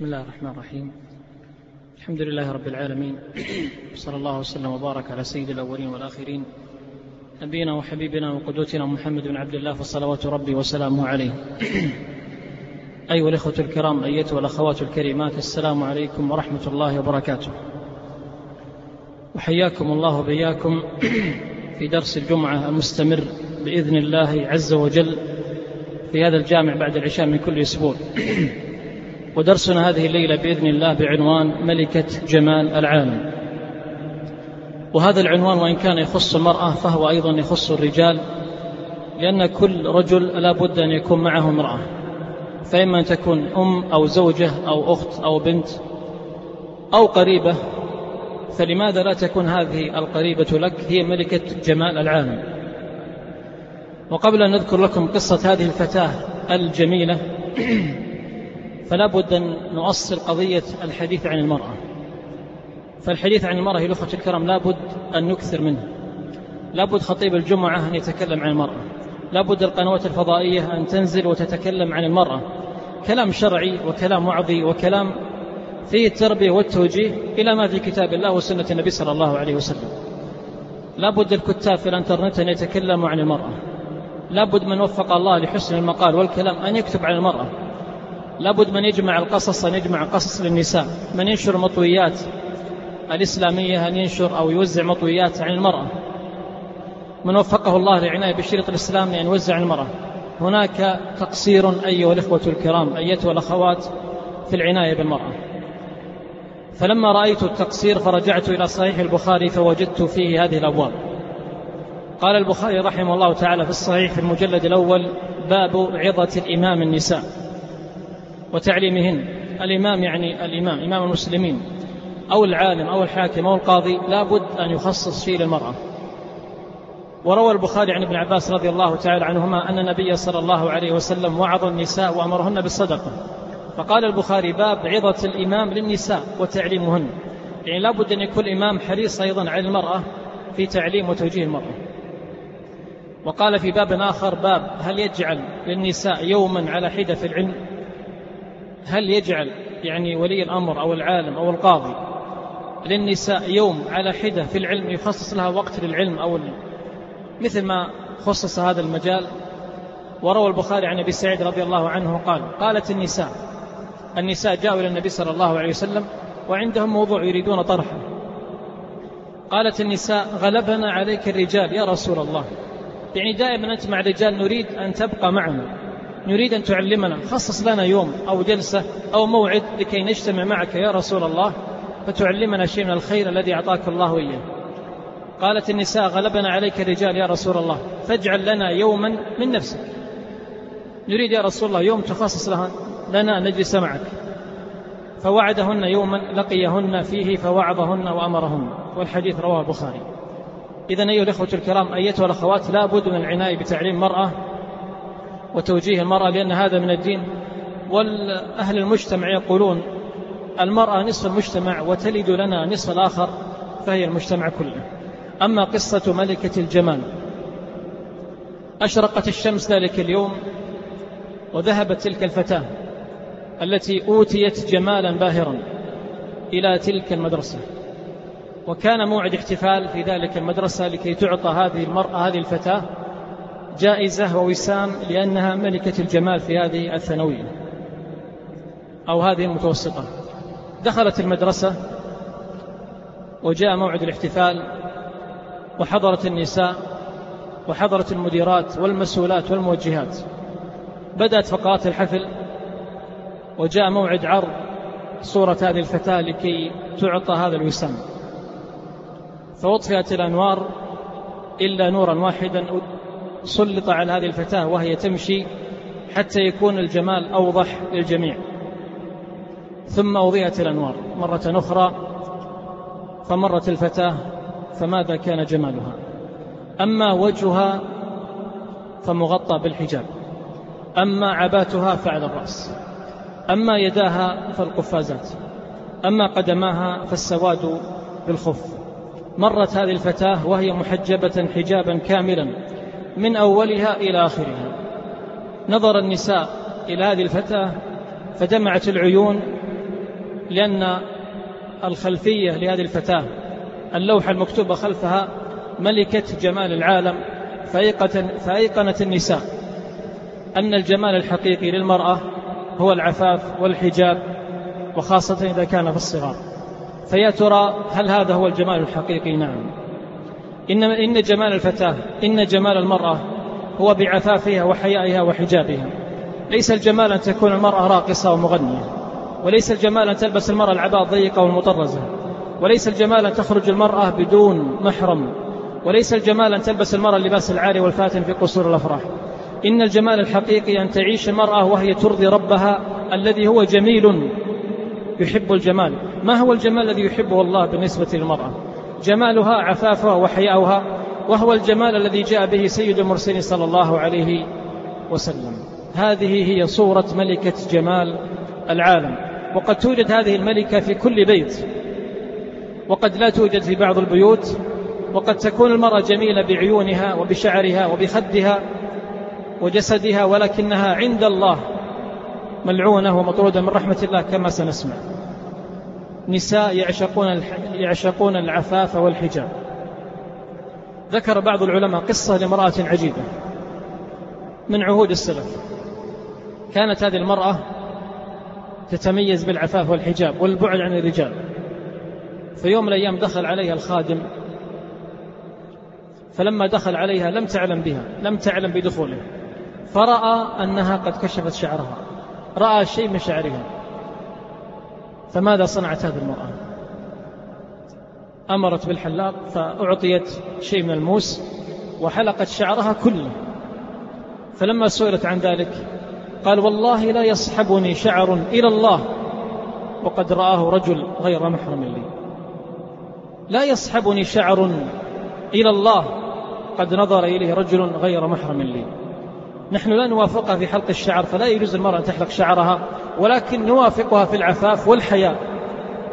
بسم الله الرحمن الرحيم. الحمد لله رب العالمين. صلى الله وسلم وبارك على سيد الأولين والآخرين. نبينا وحبيبنا وقدوتنا محمد بن عبد الله فصلوات ربي وسلامه عليه. أيها الإخوة الكرام أيتها الأخوات الكريمات السلام عليكم ورحمة الله وبركاته. وحياكم الله بياكم في درس الجمعة المستمر بإذن الله عز وجل في هذا الجامع بعد العشاء من كل أسبوع. ودرسنا هذه الليلة بإذن الله بعنوان ملكة جمال العالم. وهذا العنوان وإن كان يخص المرأة فهو أيضا يخص الرجال لأن كل رجل لا بد أن يكون معه امرأة. فإما أن تكون أم أو زوجة أو أخت أو بنت أو قريبة فلماذا لا تكون هذه القريبة لك؟ هي ملكة جمال العالم. وقبل أن نذكر لكم قصة هذه الفتاة الجميلة فلا بد أن نؤصل قضية الحديث عن المرأة. فالحديث عن المرأة الأخوة الكرام لا بد أن نكثر منه. لا بد خطيب الجمعة أن يتكلم عن المرأة. لا بد القنوات الفضائية أن تنزل وتتكلم عن المرأة. كلام شرعي وكلام وعظي وكلام فيه التربية والتوجيه إلى ما في كتاب الله وسنة النبي صلى الله عليه وسلم. لا بد الكتاب في الإنترنت أن يتكلموا عن المرأة. لا بد من وفق الله لحسن المقال والكلام أن يكتب عن المرأة. لا بد من يجمع القصص أن يجمع قصص للنساء. من ينشر مطويات الإسلامية أن ينشر أو يوزع مطويات عن المرأة؟ من وفقه الله للعناية بالشريط الإسلامي أن يوزع عن المرأة. هناك تقصير أيها الإخوة الكرام أيتها الأخوات في العناية بالمرأة. فلما رأيت التقصير فرجعت إلى صحيح البخاري فوجدت فيه هذه الأبواب. قال البخاري رحمه الله تعالى في الصحيح في المجلد الأول باب عظة الإمام النساء. وتعليمهن. الإمام يعني الإمام إمام المسلمين. أو العالم أو الحاكم أو القاضي لا بد أن يخصص شيء للمرأة. وروى البخاري عن ابن عباس رضي الله تعالى عنهما أن النبي صلى الله عليه وسلم وعظ النساء وأمرهن بالصدقة. فقال البخاري باب عظة الإمام للنساء وتعليمهن. يعني لا بد أن يكون الإمام حريص أيضا على المرأة في تعليم وتوجيه المرأة. وقال في باب آخر باب هل يجعل للنساء يوما على حدة في العلم؟ هل يجعل يعني ولي الأمر أو العالم أو القاضي للنساء يوم على حدة في العلم يخصص لها وقت للعلم أو مثل ما خصص هذا المجال؟ وروى البخاري عن أبي سعيد رضي الله عنه قال قالت النساء النساء جاءوا إلى النبي صلى الله عليه وسلم وعندهم موضوع يريدون طرحه. قالت النساء غلبنا عليك الرجال يا رسول الله. يعني دائما أنت مع الرجال نريد أن تبقى معنا. نريد أن تعلمنا خصص لنا يوم أو جلسة أو موعد لكي نجتمع معك يا رسول الله فتعلمنا شيء من الخير الذي أعطاك الله إياه. قالت النساء غلبنا عليك الرجال يا رسول الله فاجعل لنا يوما من نفسك. نريد يا رسول الله يوم تخصص لها لنا نجلس معك. فوعدهن يوما لقيهن فيه فوعظهن وأمرهن. والحديث رواه البخاري. إذا أيها الإخوة الكرام أيتها الأخوات لا بد من العناية بتعليم المرأة وتوجيه المرأة لأن هذا من الدين. والأهل المجتمع يقولون المرأة نصف المجتمع وتلد لنا نصف الآخر فهي المجتمع كله. أما قصة ملكة الجمال أشرقت الشمس ذلك اليوم وذهبت تلك الفتاة التي أوتيت جمالا باهرا إلى تلك المدرسة. وكان موعد احتفال في ذلك المدرسة لكي تعطى هذه المرأة هذه الفتاة جائزة ووسام لأنها ملكة الجمال في هذه الثانوية أو هذه المتوسطة. دخلت المدرسة وجاء موعد الاحتفال وحضرت النساء وحضرت المديرات والمسؤولات والموجهات. بدأت فقرات الحفل وجاء موعد عرض صورة هذه الفتاة لكي تعطى هذا الوسام. فأطفئت الأنوار إلا نورا واحدا سلط على هذه الفتاة وهي تمشي حتى يكون الجمال أوضح للجميع. ثم أضيئت الأنوار مرة أخرى فمرت الفتاة فماذا كان جمالها؟ أما وجهها فمغطى بالحجاب أما عباتها فعلى الرأس أما يداها فالقفازات أما قدماها فالسواد بالخف. مرت هذه الفتاة وهي محجبة حجابا كاملا. من أولها إلى آخرها. نظر النساء إلى هذه الفتاة فدمعت العيون لأن الخلفية لهذه الفتاة اللوحة المكتوبة خلفها ملكة جمال العالم فأيقنت النساء أن الجمال الحقيقي للمرأة هو العفاف والحجاب وخاصة إذا كان في الصغار. فيا ترى هل هذا هو الجمال الحقيقي؟ نعم. إن, إن جمال الفتاة إن جمال المرأة هو بعفافها وحيائها وحجابها. ليس الجمال أن تكون المرأة راقصة ومغنية وليس الجمال أن تلبس المرأة العباء الضيقة والمطرزة وليس الجمال أن تخرج المرأة بدون محرم وليس الجمال أن تلبس المرأة اللباس العاري والفاتن في قصور الأفراح. إن الجمال الحقيقي أن تعيش المرأة وهي ترضي ربها الذي هو جميل يحب الجمال. ما هو الجمال الذي يحبه الله بالنسبة للمرأة؟ جمالها عفافها وحياؤها وهو الجمال الذي جاء به سيد المرسلين صلى الله عليه وسلم. هذه هي صورة ملكة جمال العالم. وقد توجد هذه الملكة في كل بيت. وقد لا توجد في بعض البيوت. وقد تكون المرأة جميلة بعيونها وبشعرها وبخدها وجسدها ولكنها عند الله ملعونة ومطرودة من رحمة الله كما سنسمع. نساء يعشقون يعشقون العفاف والحجاب. ذكر بعض العلماء قصة لامرأة عجيبة من عهود السلف. كانت هذه المرأة تتميز بالعفاف والحجاب والبعد عن الرجال. في يوم من الأيام دخل عليها الخادم فلما دخل عليها لم تعلم بها لم تعلم بدخوله فرأى أنها قد كشفت شعرها. رأى شيء من شعرها. فماذا صنعت هذه المرأة؟ أمرت بالحلاق فأعطيت شيء من الموس وحلقت شعرها كله. فلما سئلت عن ذلك قال والله لا يصحبني شعر إلى الله وقد رآه رجل غير محرم لي. لا يصحبني شعر إلى الله قد نظر إليه رجل غير محرم لي. نحن لا نوافقها في حلق الشعر فلا يجوز المرأة أن تحلق شعرها ولكن نوافقها في العفاف والحياء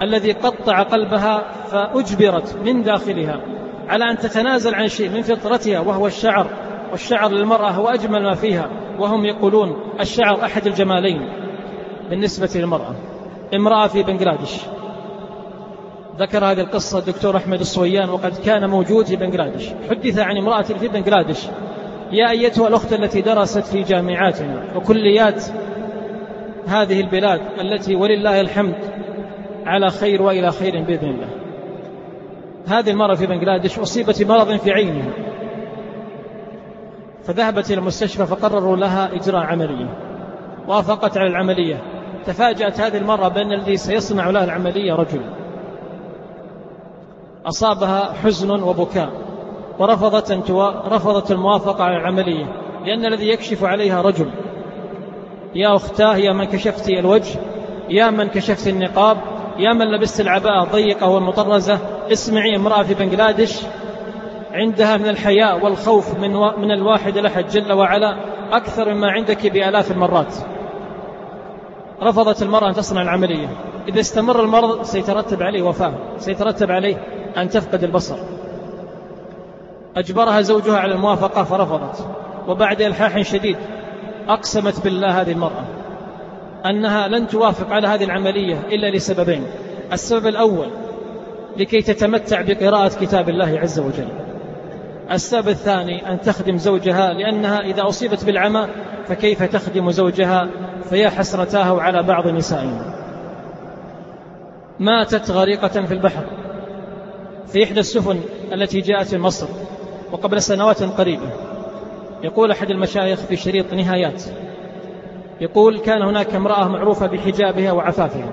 الذي قطع قلبها فأجبرت من داخلها على أن تتنازل عن شيء من فطرتها وهو الشعر. والشعر للمرأة هو أجمل ما فيها وهم يقولون الشعر أحد الجمالين بالنسبة للمرأة. امرأة في بنغلاديش. ذكر هذه القصة الدكتور أحمد الصويان وقد كان موجود في بنغلاديش. حدث عن امرأة في بنغلاديش. يا أيتها الأخت التي درست في جامعاتنا وكليات هذه البلاد التي ولله الحمد على خير وإلى خير بإذن الله. هذه المرأة في بنغلاديش أصيبت بمرض في عينها فذهبت إلى المستشفى فقرروا لها إجراء عملية وافقت على العملية. تفاجأت هذه المرأة بأن الذي سيصنع لها العملية رجل. أصابها حزن وبكاء. ورفضت أن رفضت الموافقة على العملية لأن الذي يكشف عليها رجل. يا أختاه يا من كشفت الوجه يا من كشفت النقاب يا من لبست العباءة الضيقة والمطرزة. اسمعي امرأة في بنغلاديش. عندها من الحياء والخوف من, و... من الواحد الأحد جل وعلا أكثر مما عندك بآلاف المرات. رفضت المرأة أن تصنع العملية. إذا استمر المرض سيترتب عليه وفاة سيترتب عليه أن تفقد البصر. أجبرها زوجها على الموافقة فرفضت. وبعد إلحاح شديد أقسمت بالله هذه المرأة أنها لن توافق على هذه العملية إلا لسببين. السبب الأول لكي تتمتع بقراءة كتاب الله عز وجل. السبب الثاني أن تخدم زوجها لأنها إذا أصيبت بالعمى فكيف تخدم زوجها؟ فيا حسرتاه على بعض نسائنا. ماتت غريقة في البحر في إحدى السفن التي جاءت من مصر. وقبل سنوات قريبة. يقول أحد المشايخ في شريط نهايات يقول كان هناك امرأة معروفة بحجابها وعفافها.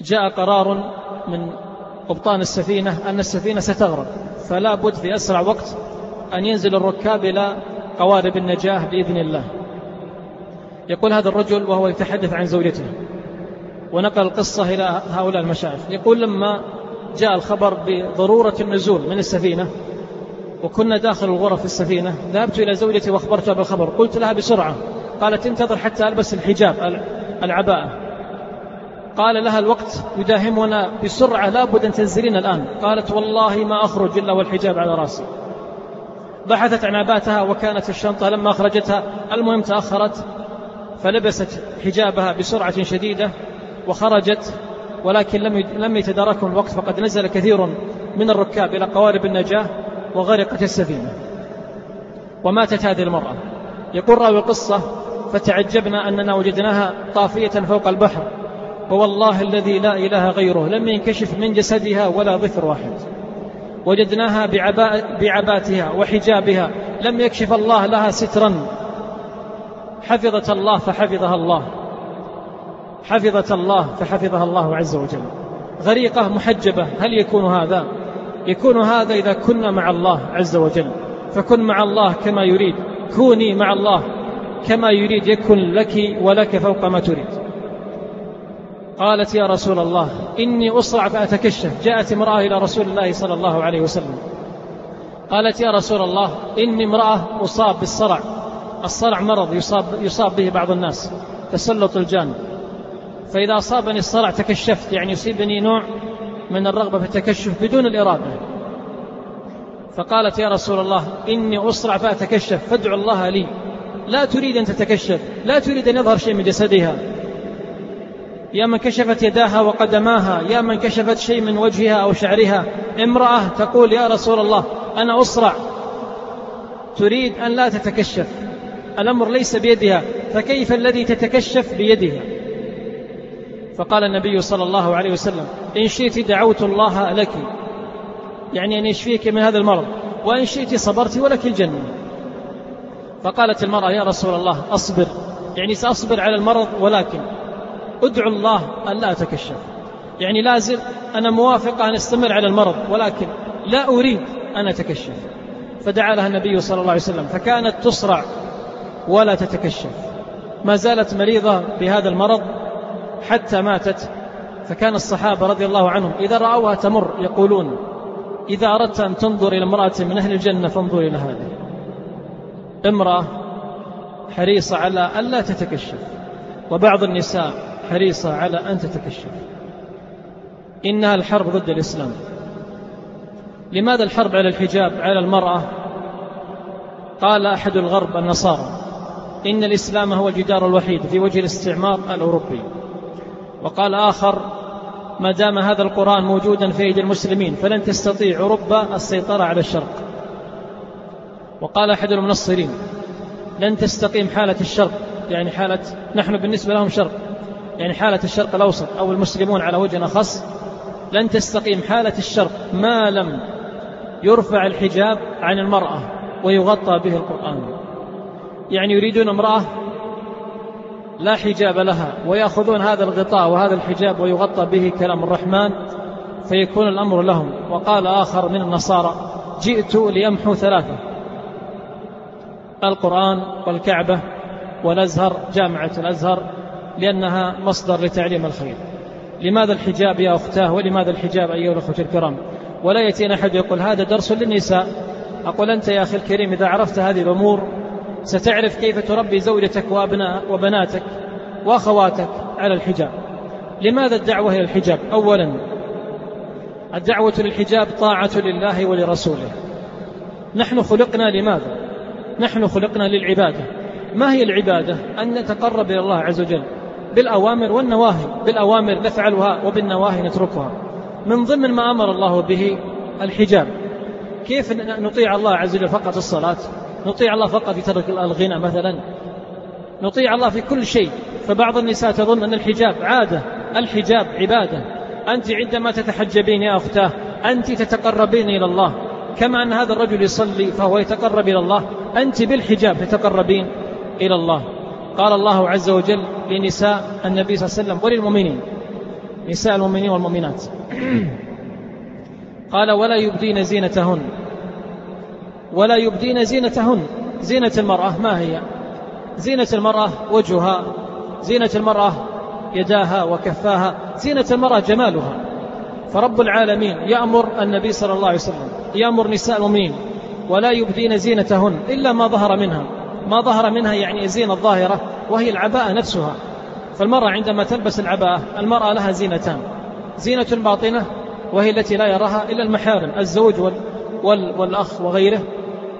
جاء قرار من قبطان السفينة أن السفينة ستغرق فلا بد في أسرع وقت أن ينزل الركاب إلى قوارب النجاة بإذن الله. يقول هذا الرجل وهو يتحدث عن زوجته ونقل القصة إلى هؤلاء المشايخ. يقول لما جاء الخبر بضرورة النزول من السفينة وكنا داخل الغرف في السفينة ذهبت إلى زوجتي وأخبرتها بالخبر قلت لها بسرعة قالت انتظر حتى ألبس الحجاب العباءة. قال لها الوقت يداهمنا بسرعة لابد أن تنزلين الآن. قالت والله ما أخرج إلا والحجاب على رأسي. بحثت عن عباتها وكانت الشنطة لما أخرجتها المهم تأخرت فلبست حجابها بسرعة شديدة وخرجت ولكن لم لم يتداركهم الوقت فقد نزل كثير من الركاب إلى قوارب النجاة وغرقت السفينة. وماتت هذه المرأة. يقول راوي القصة فتعجبنا أننا وجدناها طافية فوق البحر. ووالله الذي لا إله غيره لم ينكشف من جسدها ولا ظفر واحد. وجدناها بعباء بعباتها وحجابها. لم يكشف الله لها سترا. حفظت الله فحفظها الله. حفظت الله فحفظها الله عز وجل. غريقة محجبة هل يكون هذا؟ يكون هذا إذا كنا مع الله عز وجل. فكن مع الله كما يريد. كوني مع الله كما يريد. يكن لك ولك فوق ما تريد. قالت يا رسول الله إني أصرع فأتكشف. جاءت امرأة إلى رسول الله صلى الله عليه وسلم. قالت يا رسول الله إني امرأة أصاب بالصرع. الصرع مرض يصاب, يصاب به بعض الناس. تسلط الجان. فإذا أصابني الصرع تكشفت يعني يصيبني نوع من الرغبة في التكشف بدون الإرادة. فقالت يا رسول الله إني أصرع فأتكشف فادعو الله لي. لا تريد أن تتكشف لا تريد أن يظهر شيء من جسدها. يا من كشفت يداها وقدماها يا من كشفت شيء من وجهها أو شعرها امرأة تقول يا رسول الله أنا أصرع. تريد أن لا تتكشف. الأمر ليس بيدها فكيف الذي تتكشف بيدها؟ فقال النبي صلى الله عليه وسلم إن شئت دعوت الله لك. يعني أن يشفيك من هذا المرض. وإن شئت صبرت ولك الجنة. فقالت المرأة يا رسول الله أصبر. يعني سأصبر على المرض ولكن ادعو الله أن لا أتكشف. يعني لازم أنا موافقة أن أستمر على المرض ولكن لا أريد أن أتكشف. فدعا لها النبي صلى الله عليه وسلم فكانت تصرع ولا تتكشف. ما زالت مريضة بهذا المرض حتى ماتت فكان الصحابة رضي الله عنهم إذا رأوها تمر يقولون إذا أردت أن تنظر إلى امرأة من أهل الجنة فانظر إلى هذه. امرأة حريصة على أن لا تتكشف وبعض النساء حريصة على أن تتكشف. إنها الحرب ضد الإسلام. لماذا الحرب على الحجاب على المرأة؟ قال أحد الغرب النصارى إن الإسلام هو الجدار الوحيد في وجه الاستعمار الأوروبي. وقال آخر ما دام هذا القرآن موجودا في أيدي المسلمين فلن تستطيع أوروبا السيطرة على الشرق. وقال أحد المنصرين لن تستقيم حالة الشرق يعني حالة نحن بالنسبة لهم شرق يعني حالة الشرق الأوسط أو المسلمون على وجه أخص لن تستقيم حالة الشرق ما لم يرفع الحجاب عن المرأة ويغطى به القرآن. يعني يريدون امرأة لا حجاب لها ويأخذون هذا الغطاء وهذا الحجاب ويغطى به كلام الرحمن فيكون الأمر لهم. وقال آخر من النصارى جئت ليمحو ثلاثة القرآن والكعبة والأزهر جامعة الأزهر لأنها مصدر لتعليم الخير. لماذا الحجاب يا أختاه؟ ولماذا الحجاب أيها الأخوة الكرام؟ ولا يأتينا أحد يقول هذا درس للنساء. أقول أنت يا أخي الكريم إذا عرفت هذه الأمور ستعرف كيف تربي زوجتك وأبناء وبناتك وأخواتك على الحجاب. لماذا الدعوة إلى الحجاب؟ أولا الدعوة للحجاب طاعة لله ولرسوله. نحن خلقنا لماذا؟ نحن خلقنا للعبادة. ما هي العبادة؟ أن نتقرب إلى الله عز وجل بالأوامر والنواهي بالأوامر نفعلها وبالنواهي نتركها. من ضمن ما أمر الله به الحجاب. كيف نطيع الله عز وجل فقط الصلاة؟ نطيع الله فقط في ترك الغنى مثلا. نطيع الله في كل شيء. فبعض النساء تظن أن الحجاب عادة الحجاب عبادة. أنت عندما تتحجبين يا أختاه أنت تتقربين إلى الله. كما أن هذا الرجل يصلي فهو يتقرب إلى الله. أنت بالحجاب تتقربين إلى الله. قال الله عز وجل لنساء النبي صلى الله عليه وسلم وللمؤمنين. نساء المؤمنين والمؤمنات. قال ولا يبدين زينتهن. ولا يبدين زينتهن. زينة المرأة ما هي؟ زينة المرأة وجهها زينة المرأة يداها وكفاها زينة المرأة جمالها. فرب العالمين يأمر النبي صلى الله عليه وسلم يأمر نساء المؤمنين ولا يبدين زينتهن إلا ما ظهر منها. ما ظهر منها يعني الزينة الظاهرة وهي العباءة نفسها. فالمرأة عندما تلبس العباءة المرأة لها زينتان. زينة باطنة وهي التي لا يراها إلا المحارم الزوج والأخ وغيره.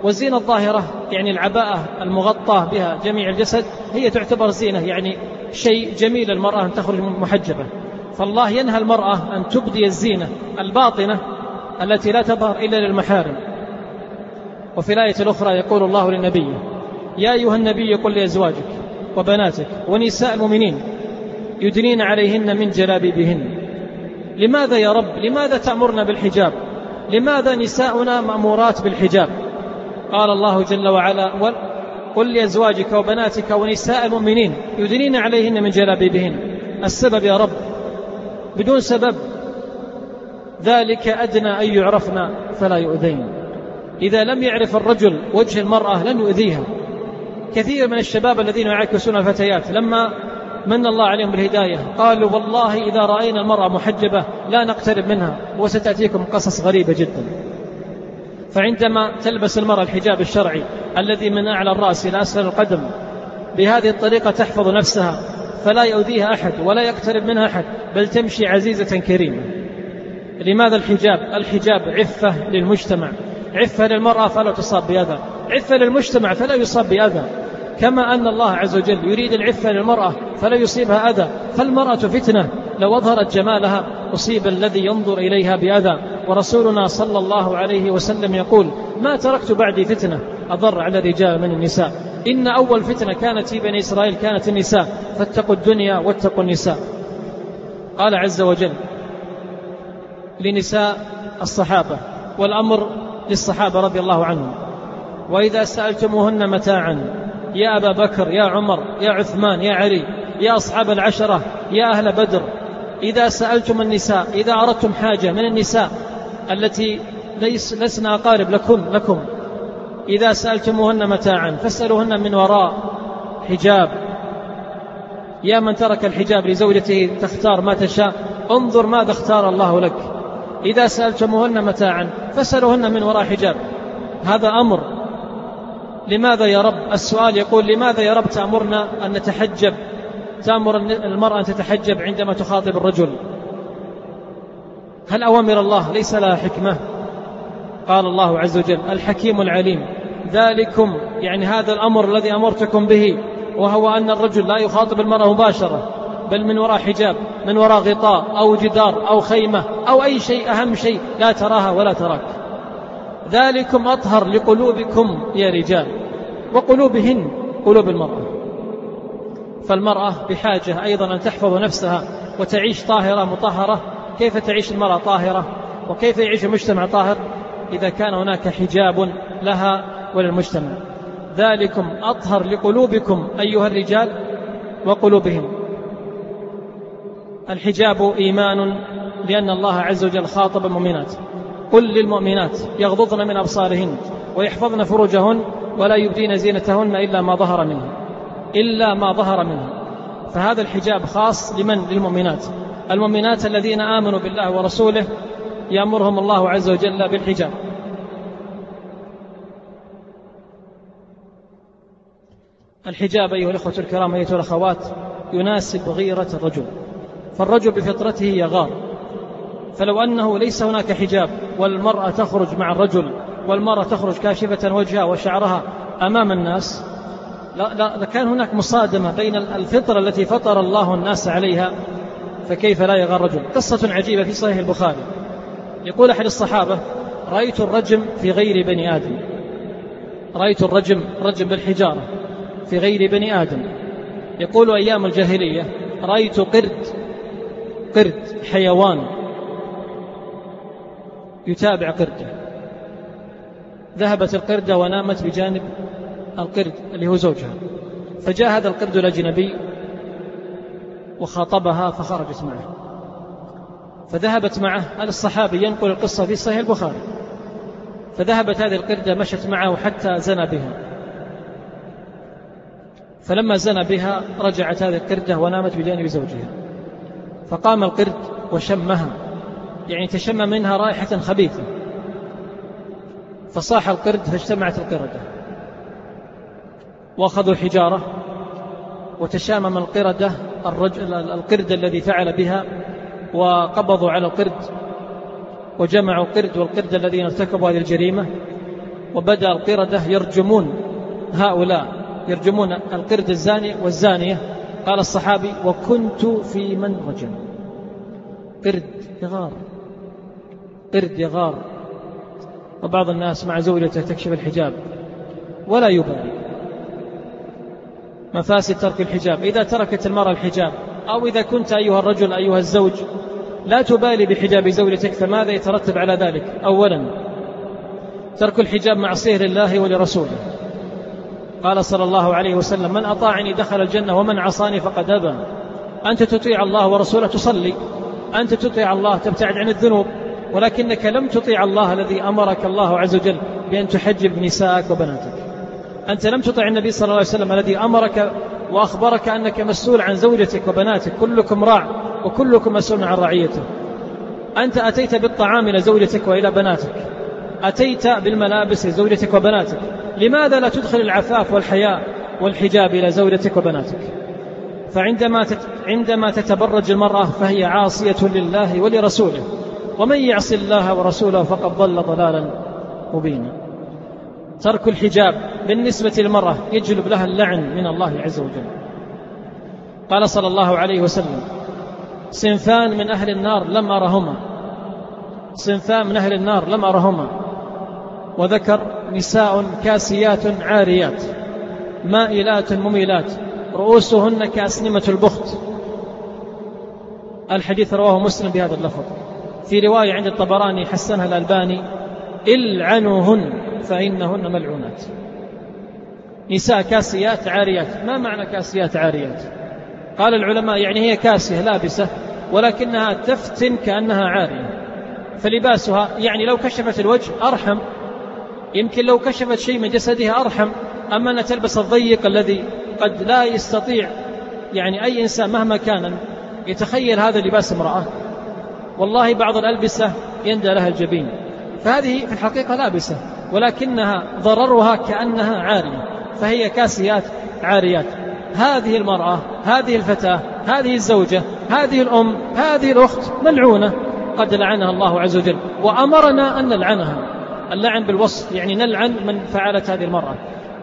والزينة الظاهرة يعني العباءة المغطاة بها جميع الجسد هي تعتبر زينة يعني شيء جميل المرأة أن تخرج محجبة. فالله ينهى المرأة أن تبدي الزينة الباطنة التي لا تظهر إلا للمحارم. وفي الآية الأخرى يقول الله للنبي يا أيها النبي قل لأزواجك وبناتك ونساء المؤمنين يدنين عليهن من جلابيبهن. لماذا يا رب؟ لماذا تأمرنا بالحجاب؟ لماذا نساؤنا مأمورات بالحجاب؟ قال الله جل وعلا قل لأزواجك وبناتك ونساء المؤمنين يدنين عليهن من جلابيبهن. السبب يا رب بدون سبب ذلك أدنى أن يعرفن فلا يؤذين. إذا لم يعرف الرجل وجه المرأة لن يؤذيها. كثير من الشباب الذين يعكسون الفتيات لما من الله عليهم بالهداية. قالوا والله إذا رأينا المرأة محجبة لا نقترب منها وستأتيكم قصص غريبة جدا. فعندما تلبس المرأة الحجاب الشرعي الذي من أعلى الرأس إلى أسفل القدم بهذه الطريقة تحفظ نفسها فلا يؤذيها أحد ولا يقترب منها أحد بل تمشي عزيزة كريمة. لماذا الحجاب؟ الحجاب عفة للمجتمع. عفة للمرأة فلا تصاب بأذى. عفة للمجتمع فلا يصاب بأذى. كما أن الله عز وجل يريد العفة للمرأة فلا يصيبها أذى. فالمرأة فتنة. لو أظهرت جمالها أصيب الذي ينظر إليها بأذى. ورسولنا صلى الله عليه وسلم يقول ما تركت بعدي فتنة. أضر على الرجال من النساء. إن أول فتنة كانت في بني إسرائيل كانت النساء. فاتقوا الدنيا واتقوا النساء. قال عز وجل لنساء الصحابة والأمر للصحابة رضي الله عنهم وإذا سألتموهن متاعا يا أبا بكر يا عمر يا عثمان يا علي يا أصحاب العشرة يا أهل بدر. إذا سألتم النساء إذا أردتم حاجة من النساء التي ليس لسنا أقارب لكم لكم إذا سألتموهن متاعا فاسألوهن من وراء حجاب. يا من ترك الحجاب لزوجته تختار ما تشاء انظر ماذا اختار الله لك. إذا سألتموهن متاعا فاسألوهن من وراء حجاب. هذا أمر لماذا يا رب؟ السؤال يقول لماذا يا رب تأمرنا أن نتحجب؟ تأمر المرأة أن تتحجب عندما تخاطب الرجل. هل أوامر الله؟ ليس لها حكمة. قال الله عز وجل الحكيم العليم. ذلكم يعني هذا الأمر الذي أمرتكم به وهو أن الرجل لا يخاطب المرأة مباشرة بل من وراء حجاب من وراء غطاء أو جدار أو خيمة أو أي شيء أهم شيء لا تراها ولا تراك. ذلكم أطهر لقلوبكم يا رجال وقلوبهن قلوب المرأة. فالمرأة بحاجة أيضا أن تحفظ نفسها وتعيش طاهرة مطهرة. كيف تعيش المرأة طاهرة؟ وكيف يعيش المجتمع طاهر؟ إذا كان هناك حجاب لها وللمجتمع. ذلكم أطهر لقلوبكم أيها الرجال وقلوبهم الحجاب إيمان لأن الله عز وجل خاطب المؤمنات. قل للمؤمنات يغضضن من أبصارهن ويحفظن فروجهن ولا يبدين زينتهن إلا ما ظهر منها إلا ما ظهر منها فهذا الحجاب خاص لمن؟ للمؤمنات. المؤمنات الذين آمنوا بالله ورسوله يأمرهم الله عز وجل بالحجاب. الحجاب أيها الأخوة الكرام أيها الأخوات يناسب غيرة الرجل. فالرجل بفطرته يغار. فلو أنه ليس هناك حجاب والمرأة تخرج مع الرجل والمرأة تخرج كاشفة وجهها وشعرها أمام الناس لا لا لكان هناك مصادمة بين الفطرة التي فطر الله الناس عليها فكيف لا يغار رجل؟ قصة عجيبة في صحيح البخاري. يقول أحد الصحابة رأيت الرجم في غير بني آدم. رأيت الرجم رجم بالحجارة في غير بني آدم. يقول أيام الجاهلية رأيت قرد قرد حيوان يتابع قرده. ذهبت القردة ونامت بجانب القرد اللي هو زوجها. فجاء هذا القرد الأجنبي وخاطبها فخرجت معه. فذهبت معه هذا الصحابي ينقل القصة في صحيح البخاري. فذهبت هذه القردة مشت معه حتى زنى بها. فلما زنى بها رجعت هذه القردة ونامت بجانب زوجها. فقام القرد وشمها. يعني تشم منها رائحة خبيثة. فصاح القرد فاجتمعت القردة. وأخذوا الحجارة وتشامم القردة الرجل القرد الذي فعل بها وقبضوا على القرد وجمعوا القرد والقرد الذين ارتكبوا هذه الجريمة وبدأ القردة يرجمون هؤلاء يرجمون القرد الزاني والزانية. قال الصحابي وكنت في من رجم قرد يغار قرد يغار وبعض الناس مع زوجته تكشف الحجاب. ولا يبالي. مفاسد ترك الحجاب. إذا تركت المرأة الحجاب أو إذا كنت أيها الرجل أيها الزوج لا تبالي بحجاب زوجتك فماذا يترتب على ذلك؟ أولا ترك الحجاب معصيه لله ولرسوله. قال صلى الله عليه وسلم من أطاعني دخل الجنة ومن عصاني فقد أبى أنت تطيع الله ورسوله تصلي. أنت تطيع الله تبتعد عن الذنوب. ولكنك لم تطيع الله الذي أمرك الله عز وجل بأن تحجب نساءك وبناتك. أنت لم تطع النبي صلى الله عليه وسلم الذي أمرك وأخبرك أنك مسؤول عن زوجتك وبناتك كلكم راع وكلكم مسؤول عن رعيته. أنت أتيت بالطعام إلى زوجتك وإلى بناتك. أتيت بالملابس لزوجتك وبناتك. لماذا لا تدخل العفاف والحياء والحجاب إلى زوجتك وبناتك؟ فعندما عندما تتبرج المرأة فهي عاصية لله ولرسوله. ومن يعص الله ورسوله فقد ضل ضلالا مبينا. ترك الحجاب بالنسبة للمرأة يجلب لها اللعن من الله عز وجل. قال صلى الله عليه وسلم صنفان من أهل النار لم أرهما. صنفان من أهل النار لم أرهما. وذكر نساء كاسيات عاريات مائلات مميلات رؤوسهن كأسنمة البخت. الحديث رواه مسلم بهذا اللفظ. في رواية عند الطبراني حسنها الألباني إلعنوهن فإنهن ملعونات. نساء كاسيات عاريات. ما معنى كاسيات عاريات؟ قال العلماء يعني هي كاسية لابسة ولكنها تفتن كأنها عارية. فلباسها يعني لو كشفت الوجه أرحم. يمكن لو كشفت شيء من جسدها أرحم. أما أن تلبس الضيق الذي قد لا يستطيع يعني أي إنسان مهما كان يتخيل هذا لباس امرأة. والله بعض الألبسة يندى لها الجبين. فهذه في الحقيقة لابسة ولكنها ضررها كأنها عارية فهي كاسيات عاريات. هذه المرأة هذه الفتاة هذه الزوجة هذه الأم هذه الأخت ملعونة. قد لعنها الله عز وجل وأمرنا أن نلعنها. اللعن بالوصف يعني نلعن من فعلت هذه المرأة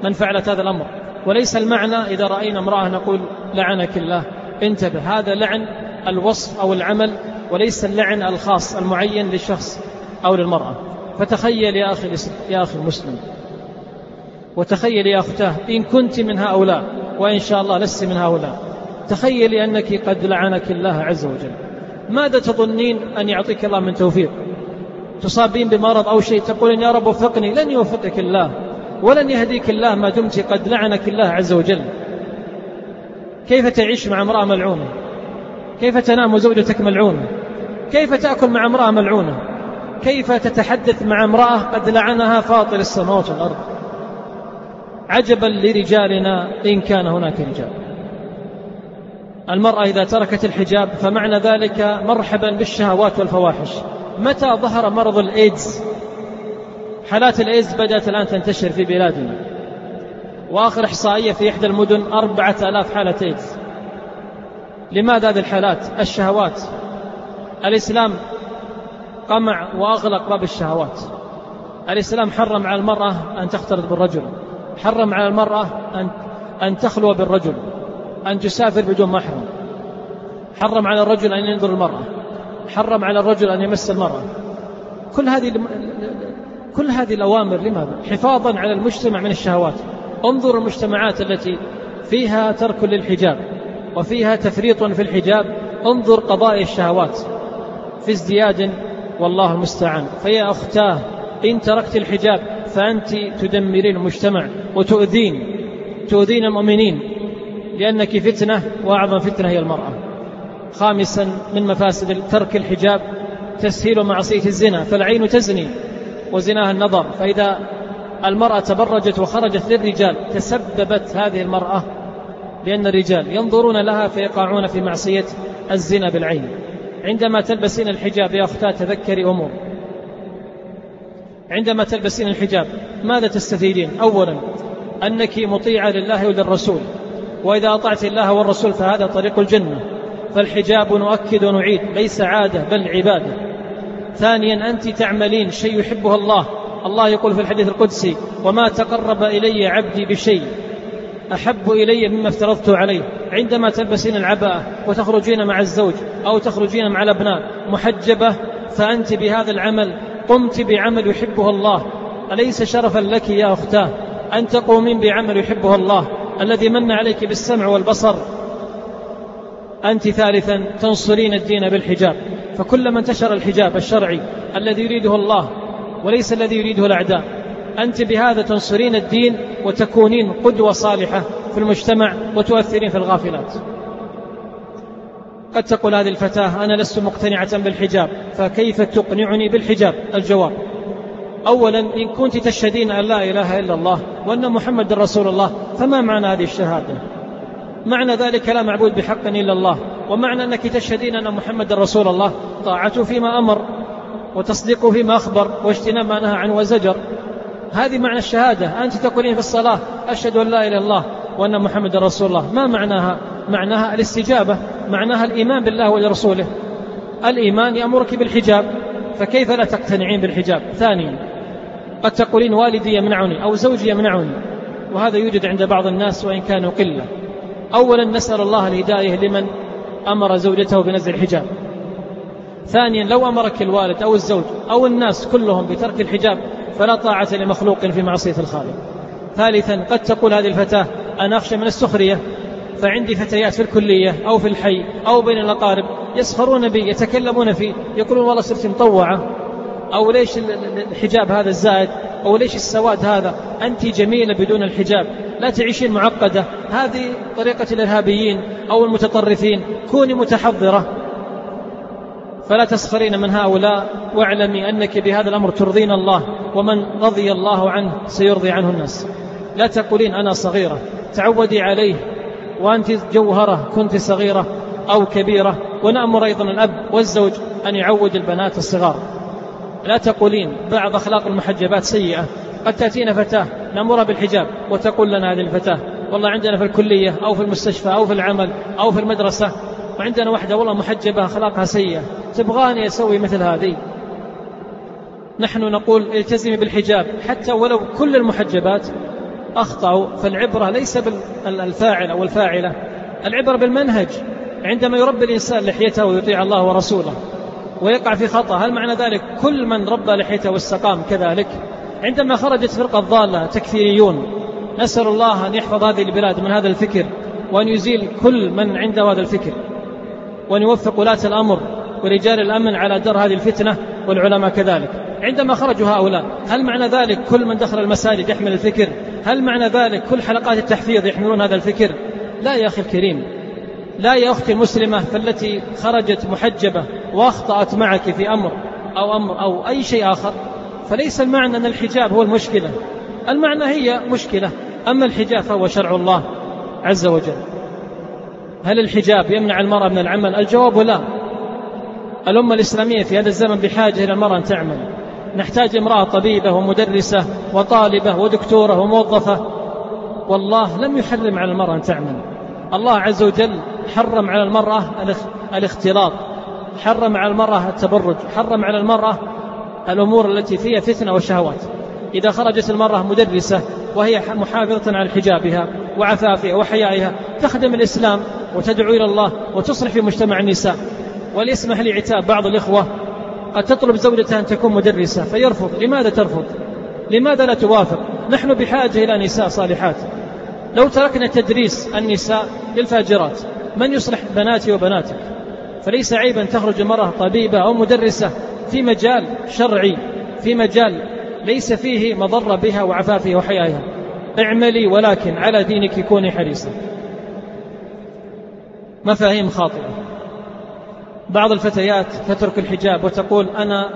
من فعلت هذا الأمر. وليس المعنى إذا رأينا امرأة نقول لعنك الله انتبه هذا لعن الوصف أو العمل وليس اللعن الخاص المعين للشخص أو للمرأة. فتخيل يا أخي, يا أخي المسلم. وتخيل يا أختاه إن كنت من هؤلاء وإن شاء الله لست من هؤلاء. تخيلي أنك قد لعنك الله عز وجل. ماذا تظنين أن يعطيك الله من توفيق؟ تصابين بمرض أو شيء تقولين يا رب وفقني لن يوفقك الله ولن يهديك الله ما دمت قد لعنك الله عز وجل. كيف تعيش مع امرأة ملعونة؟ كيف تنام وزوجتك ملعونة؟ كيف تأكل مع امرأة ملعونة؟ كيف تتحدث مع امرأة قد لعنها فاطر السماوات والأرض؟ عجبا لرجالنا إن كان هناك رجال. المرأة إذا تركت الحجاب فمعنى ذلك مرحبا بالشهوات والفواحش. متى ظهر مرض الإيدز؟ حالات الإيدز بدأت الآن تنتشر في بلادنا. وآخر إحصائية في إحدى المدن أربعة آلاف حالة إيدز. لماذا هذه الحالات؟ الشهوات. الإسلام قمع وأغلق باب الشهوات. الإسلام حرم على المرأة أن تختلط بالرجل. حرم على المرأة أن, أن تخلو بالرجل. أن تسافر بدون محرم. حرم على الرجل أن ينظر المرأة. حرم على الرجل أن يمس المرأة. كل هذه كل هذه الأوامر لماذا؟ حفاظا على المجتمع من الشهوات. انظر المجتمعات التي فيها ترك للحجاب وفيها تفريط في الحجاب. انظر قضايا الشهوات. في ازدياد والله المستعان. فيا أختاه إن تركت الحجاب فأنت تدمرين المجتمع وتؤذين تؤذين المؤمنين لأنك فتنة وأعظم فتنة هي المرأة. خامسا من مفاسد ترك الحجاب تسهيل معصية الزنا فالعين تزني وزناها النظر. فإذا المرأة تبرجت وخرجت للرجال تسببت هذه المرأة لأن الرجال ينظرون لها فيقعون في معصية الزنا بالعين. عندما تلبسين الحجاب يا أختاه تذكري أمور. عندما تلبسين الحجاب ماذا تستفيدين؟ أولا أنك مطيعة لله وللرسول. وإذا أطعت الله والرسول فهذا طريق الجنة. فالحجاب نؤكد ونعيد ليس عادة بل عبادة. ثانيا أنت تعملين شيء يحبه الله. الله يقول في الحديث القدسي وما تقرب إلي عبدي بشيء أحب إلي مما افترضته عليه. عندما تلبسين العباءة وتخرجين مع الزوج أو تخرجين مع الأبناء محجبة فأنت بهذا العمل قمت بعمل يحبه الله. أليس شرفا لك يا أختاه أن تقومين بعمل يحبه الله الذي من عليك بالسمع والبصر؟ أنت ثالثا تنصرين الدين بالحجاب فكلما انتشر الحجاب الشرعي الذي يريده الله وليس الذي يريده الأعداء أنت بهذا تنصرين الدين وتكونين قدوة صالحة. في المجتمع وتؤثرين في الغافلات. قد تقول هذه الفتاة أنا لست مقتنعة بالحجاب فكيف تقنعني بالحجاب؟ الجواب أولا إن كنت تشهدين أن لا إله إلا الله وأن محمد رسول الله فما معنى هذه الشهادة؟ معنى ذلك لا معبود بحق إلا الله ومعنى أنك تشهدين أن محمد رسول الله طاعته فيما أمر وتصديقه فيما أخبر واجتناب ما نهى عنه وزجر. هذه معنى الشهادة. أنت تقولين في الصلاة أشهد أن لا إله إلا الله وأن محمد رسول الله. ما معناها؟ معناها الاستجابة. معناها الإيمان بالله ولرسوله. الإيمان يأمرك بالحجاب. فكيف لا تقتنعين بالحجاب؟ ثانيا قد تقولين والدي يمنعني أو زوجي يمنعني. وهذا يوجد عند بعض الناس وإن كانوا قلة. أولا نسأل الله الهداية لمن أمر زوجته بنزع الحجاب. ثانيا لو أمرك الوالد أو الزوج أو الناس كلهم بترك الحجاب فلا طاعة لمخلوق في معصية الخالق. ثالثا قد تقول هذه الفتاة أنا أخشى من السخرية فعندي فتيات في الكلية أو في الحي أو بين الأقارب يسخرون بي يتكلمون في يقولون والله صرت مطوعة. أو ليش الحجاب هذا الزائد؟ أو ليش السواد هذا؟ أنت جميلة بدون الحجاب لا تعيشين معقدة. هذه طريقة الإرهابيين أو المتطرفين كوني متحضرة. فلا تسخرين من هؤلاء واعلمي أنك بهذا الأمر ترضين الله ومن رضي الله عنه سيرضي عنه الناس. لا تقولين أنا صغيرة. تعودي عليه وأنت جوهرة كنت صغيرة أو كبيرة. ونأمر أيضا الأب والزوج أن يعود البنات الصغار. لا تقولين بعض أخلاق المحجبات سيئة. قد تأتينا فتاة نأمرها بالحجاب وتقول لنا هذه الفتاة والله عندنا في الكلية أو في المستشفى أو في العمل أو في المدرسة وعندنا واحدة والله محجبة أخلاقها سيئة. تبغاني أسوي مثل هذه؟ نحن نقول التزمي بالحجاب. حتى ولو كل المحجبات أخطأوا فالعبرة ليس بالفاعل أو الفاعلة العبرة بالمنهج. عندما يربي الإنسان لحيته ويطيع الله ورسوله ويقع في خطأ هل معنى ذلك كل من ربى لحيته واستقام كذلك؟ عندما خرجت فرقة ضالة تكفيريون نسأل الله أن يحفظ هذه البلاد من هذا الفكر وأن يزيل كل من عنده هذا الفكر وأن يوفق ولاة الأمر ورجال الأمن على در هذه الفتنة. والعلماء كذلك. عندما خرجوا هؤلاء هل معنى ذلك كل من دخل المساجد يحمل الفكر؟ هل معنى ذلك كل حلقات التحفيظ يحملون هذا الفكر؟ لا يا أخي الكريم. لا يا أختي المسلمة فالتي خرجت محجبة وأخطأت معك في أمر أو أمر أو أي شيء آخر فليس المعنى أن الحجاب هو المشكلة. المعنى هي مشكلة أما الحجاب فهو شرع الله عز وجل. هل الحجاب يمنع المرأة من العمل؟ الجواب لا. الأمة الإسلامية في هذا الزمن بحاجة إلى المرأة أن تعمل. نحتاج امرأة طبيبة ومدرسة وطالبة ودكتورة وموظفة. والله لم يحرم على المرأة أن تعمل. الله عز وجل حرم على المرأة الاختلاط. حرم على المرأة التبرج. حرم على المرأة الأمور التي فيها فتنة وشهوات. إذا خرجت المرأة مدرسة وهي محافظة على حجابها وعفافها وحيائها تخدم الإسلام وتدعو إلى الله وتصلح في مجتمع النساء. وليسمح لعتاب. بعض الإخوة قد تطلب زوجتها أن تكون مدرسة فيرفض. لماذا ترفض؟ لماذا لا توافق؟ نحن بحاجة إلى نساء صالحات. لو تركنا تدريس النساء للفاجرات من يصلح بناتي وبناتك؟ فليس عيبا تخرج المرأة طبيبة أو مدرسة في مجال شرعي في مجال ليس فيه مضرة بها وعفافها وحيائها. اعملي ولكن على دينك كوني حريصة مفاهيم خاطئة. بعض الفتيات تترك الحجاب وتقول أنا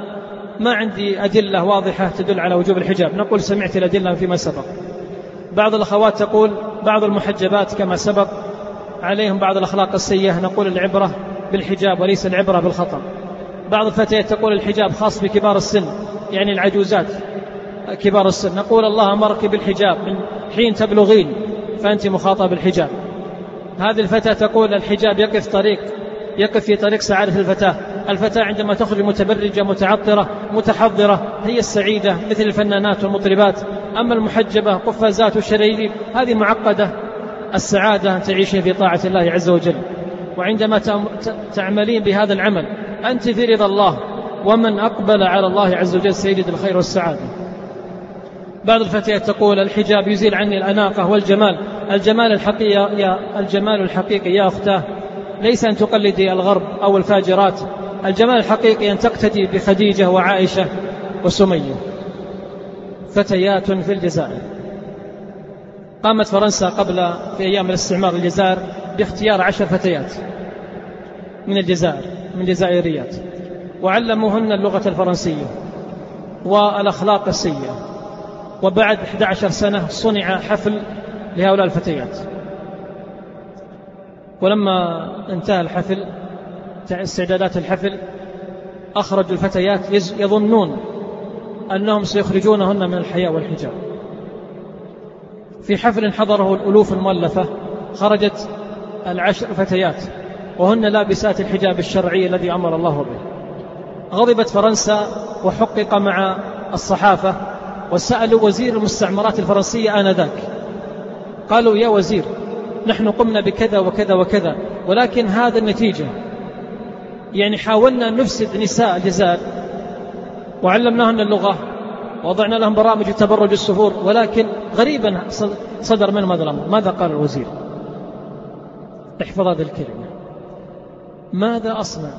ما عندي أدلة واضحة تدل على وجوب الحجاب. نقول سمعت الأدلة فيما سبق. بعض الأخوات تقول بعض المحجبات كما سبق عليهم بعض الأخلاق السيئة نقول العبرة بالحجاب وليس العبرة بالخطأ. بعض الفتيات تقول الحجاب خاص بكبار السن يعني العجوزات كبار السن. نقول الله أمرك بالحجاب من حين تبلغين فأنت مخاطبة بالحجاب. هذه الفتاة تقول الحجاب يقف طريق يقف في طريق سعادة الفتاة. الفتاة عندما تخرج متبرجة متعطرة متحضرة هي السعيدة مثل الفنانات والمطربات. أما المحجبة قفازات والشريرين هذه معقدة. السعادة تعيشين في طاعة الله عز وجل. وعندما تعملين بهذا العمل أنت في رضا الله. ومن أقبل على الله عز وجل سيجد الخير والسعادة. بعض الفتيات تقول الحجاب يزيل عني الأناقة والجمال. الجمال الحقيقي يا الجمال الحقيقي يا أختاه. ليس أن تقلدي الغرب أو الفاجرات. الجمال الحقيقي أن تقتدي بخديجة وعائشة وسمية. فتيات في الجزائر. قامت فرنسا قبل في أيام الاستعمار الجزائر باختيار عشر فتيات من الجزائر من جزائريات. وعلموهن اللغة الفرنسية والأخلاق السيئة. وبعد 11 سنة صنع حفل لهؤلاء الفتيات. ولما انتهى الحفل استعدادات الحفل أخرجوا الفتيات يظنون أنهم سيخرجونهن من الحياء والحجاب. في حفل حضره الألوف المؤلفة خرجت العشر فتيات وهن لابسات الحجاب الشرعي الذي أمر الله به. غضبت فرنسا وحقق مع الصحافة وسألوا وزير المستعمرات الفرنسية آنذاك. قالوا يا وزير نحن قمنا بكذا وكذا وكذا ولكن هذا النتيجة. يعني حاولنا نفسد نساء الجزائر وعلمناهن اللغة ووضعنا لهم برامج تبرج السفور ولكن غريبا صدر من هذا الأمر. ماذا قال الوزير؟ احفظ هذه الكلمة. ماذا أصنع؟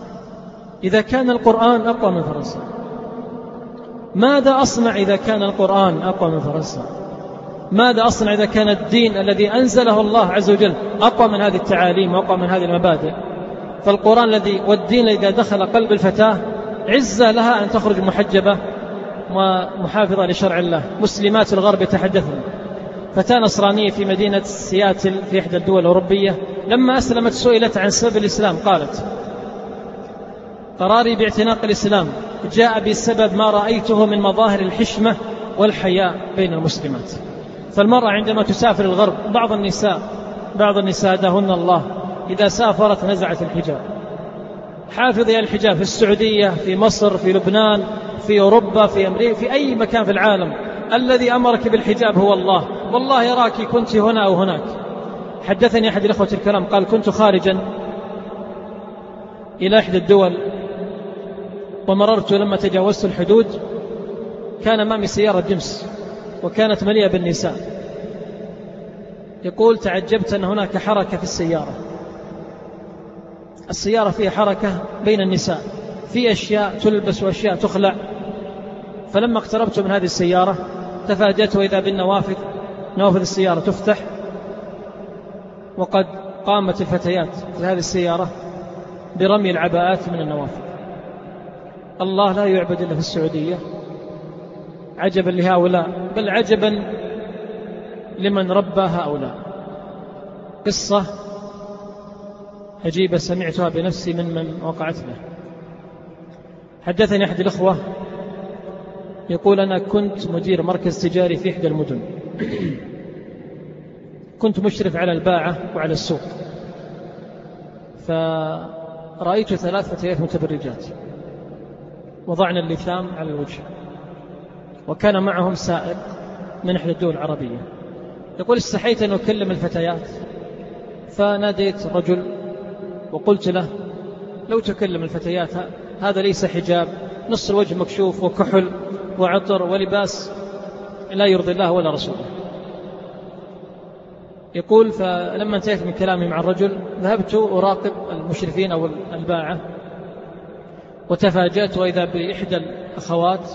إذا كان القرآن أقوى من فرنسا. ماذا أصنع إذا كان القرآن أقوى من فرنسا؟ ماذا أصنع إذا كان الدين الذي أنزله الله عز وجل أقوى من هذه التعاليم وأقوى من هذه المبادئ؟ فالقرآن الذي والدين إذا دخل قلب الفتاة عزة لها أن تخرج محجبة ومحافظة لشرع الله. مسلمات الغرب يتحدثن فتاة نصرانية في مدينة سياتل في إحدى الدول الأوروبية لما أسلمت سئلت عن سبب الإسلام قالت قراري باعتناق الإسلام جاء بسبب ما رأيته من مظاهر الحشمة والحياء بين المسلمات. فالمرأة عندما تسافر الغرب بعض النساء بعض النساء دهن الله إذا سافرت نزعت الحجاب. حافظي الحجاب في السعودية في مصر في لبنان في أوروبا في أمريكا في أي مكان في العالم. الذي أمرك بالحجاب هو الله. والله يراك كنت هنا أو هناك. حدثني أحد الأخوة الكرام قال كنت خارجا إلى إحدى الدول ومررت لما تجاوزت الحدود كان أمامي سيارة جمس وكانت مليئة بالنساء. يقول تعجبت أن هناك حركة في السيارة. السيارة فيها حركة بين النساء. في أشياء تلبس وأشياء تخلع. فلما اقتربت من هذه السيارة تفاجأت وإذا بالنوافذ نوافذ السيارة تفتح. وقد قامت الفتيات في هذه السيارة برمي العباءات من النوافذ. الله لا يعبد إلا في السعودية. عجبا لهؤلاء بل عجبا لمن ربى هؤلاء. قصة عجيبة سمعتها بنفسي من من وقعت له حدثني أحد الأخوة يقول أنا كنت مدير مركز تجاري في إحدى المدن. كنت مشرف على الباعة وعلى السوق. فرأيت ثلاث فتيات متبرجات. وضعن اللثام على الوجه. وكان معهم سائق من إحدى الدول العربية. يقول استحيت أن أكلم الفتيات. فناديت رجل وقلت له لو تكلم الفتيات هذا ليس حجاب. نص الوجه مكشوف وكحل وعطر ولباس لا يرضي الله ولا رسوله. يقول فلما انتهيت من كلامي مع الرجل ذهبت أراقب المشرفين أو الباعة وتفاجأت وإذا بإحدى الأخوات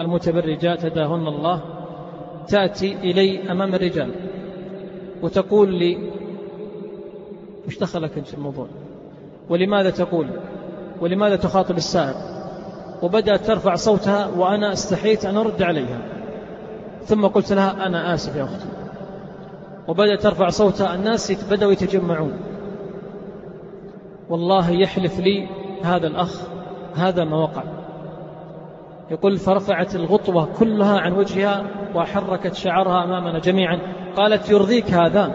المتبرجات هداهن الله تأتي إلي أمام الرجال وتقول لي وش دخلك في الموضوع؟ ولماذا تقول؟ ولماذا تخاطب السائق وبدأت ترفع صوتها وأنا استحيت أن أرد عليها. ثم قلت لها أنا آسف يا أختي. وبدأت ترفع صوتها الناس بدأوا يتجمعون. والله يحلف لي هذا الأخ هذا ما وقع. يقول فرفعت الغطوة كلها عن وجهها وحركت شعرها أمامنا جميعا. قالت يرضيك هذا.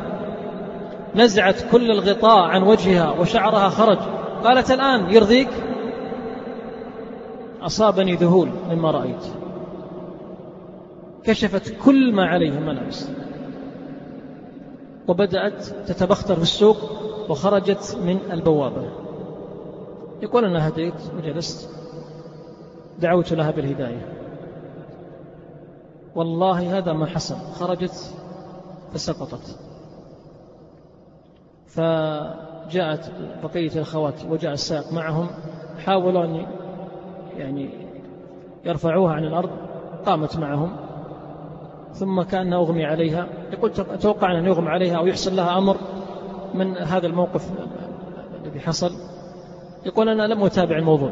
نزعت كل الغطاء عن وجهها وشعرها خرج. قالت الآن يرضيك؟ أصابني ذهول مما رأيت. كشفت كل ما عليها ملابس وبدأت تتبختر في السوق وخرجت من البوابة. يقول أنا هديت وجلست. دعوت لها بالهداية. والله هذا ما حصل. خرجت فسقطت. فجاءت بقية الأخوات وجاء السائق معهم حاولوا أن يعني يرفعوها عن الأرض قامت معهم. ثم كأن أغمي عليها يقول أتوقع أن يغمى عليها أو يحصل لها أمر من هذا الموقف الذي حصل. يقول أنا لم أتابع الموضوع.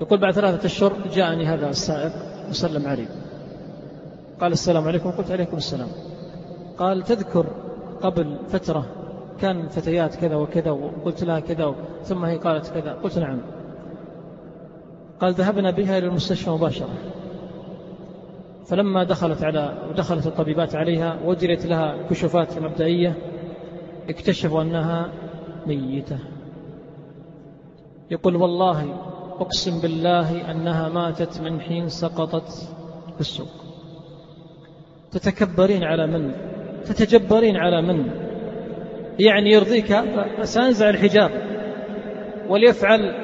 يقول بعد ثلاثة أشهر جاءني هذا السائق وسلم علي. قال السلام عليكم. قلت عليكم السلام. قال تذكر قبل فترة كان فتيات كذا وكذا وقلت لها كذا ثم هي قالت كذا. قلت نعم. قال ذهبنا بها إلى المستشفى مباشرة. فلما دخلت على ودخلت الطبيبات عليها وجرت لها كشوفات مبدئية اكتشفوا أنها ميتة. يقول والله أقسم بالله أنها ماتت من حين سقطت في السوق. تتكبرين على من؟ تتجبرين على من؟ يعني يرضيك سأنزع الحجاب وليفعل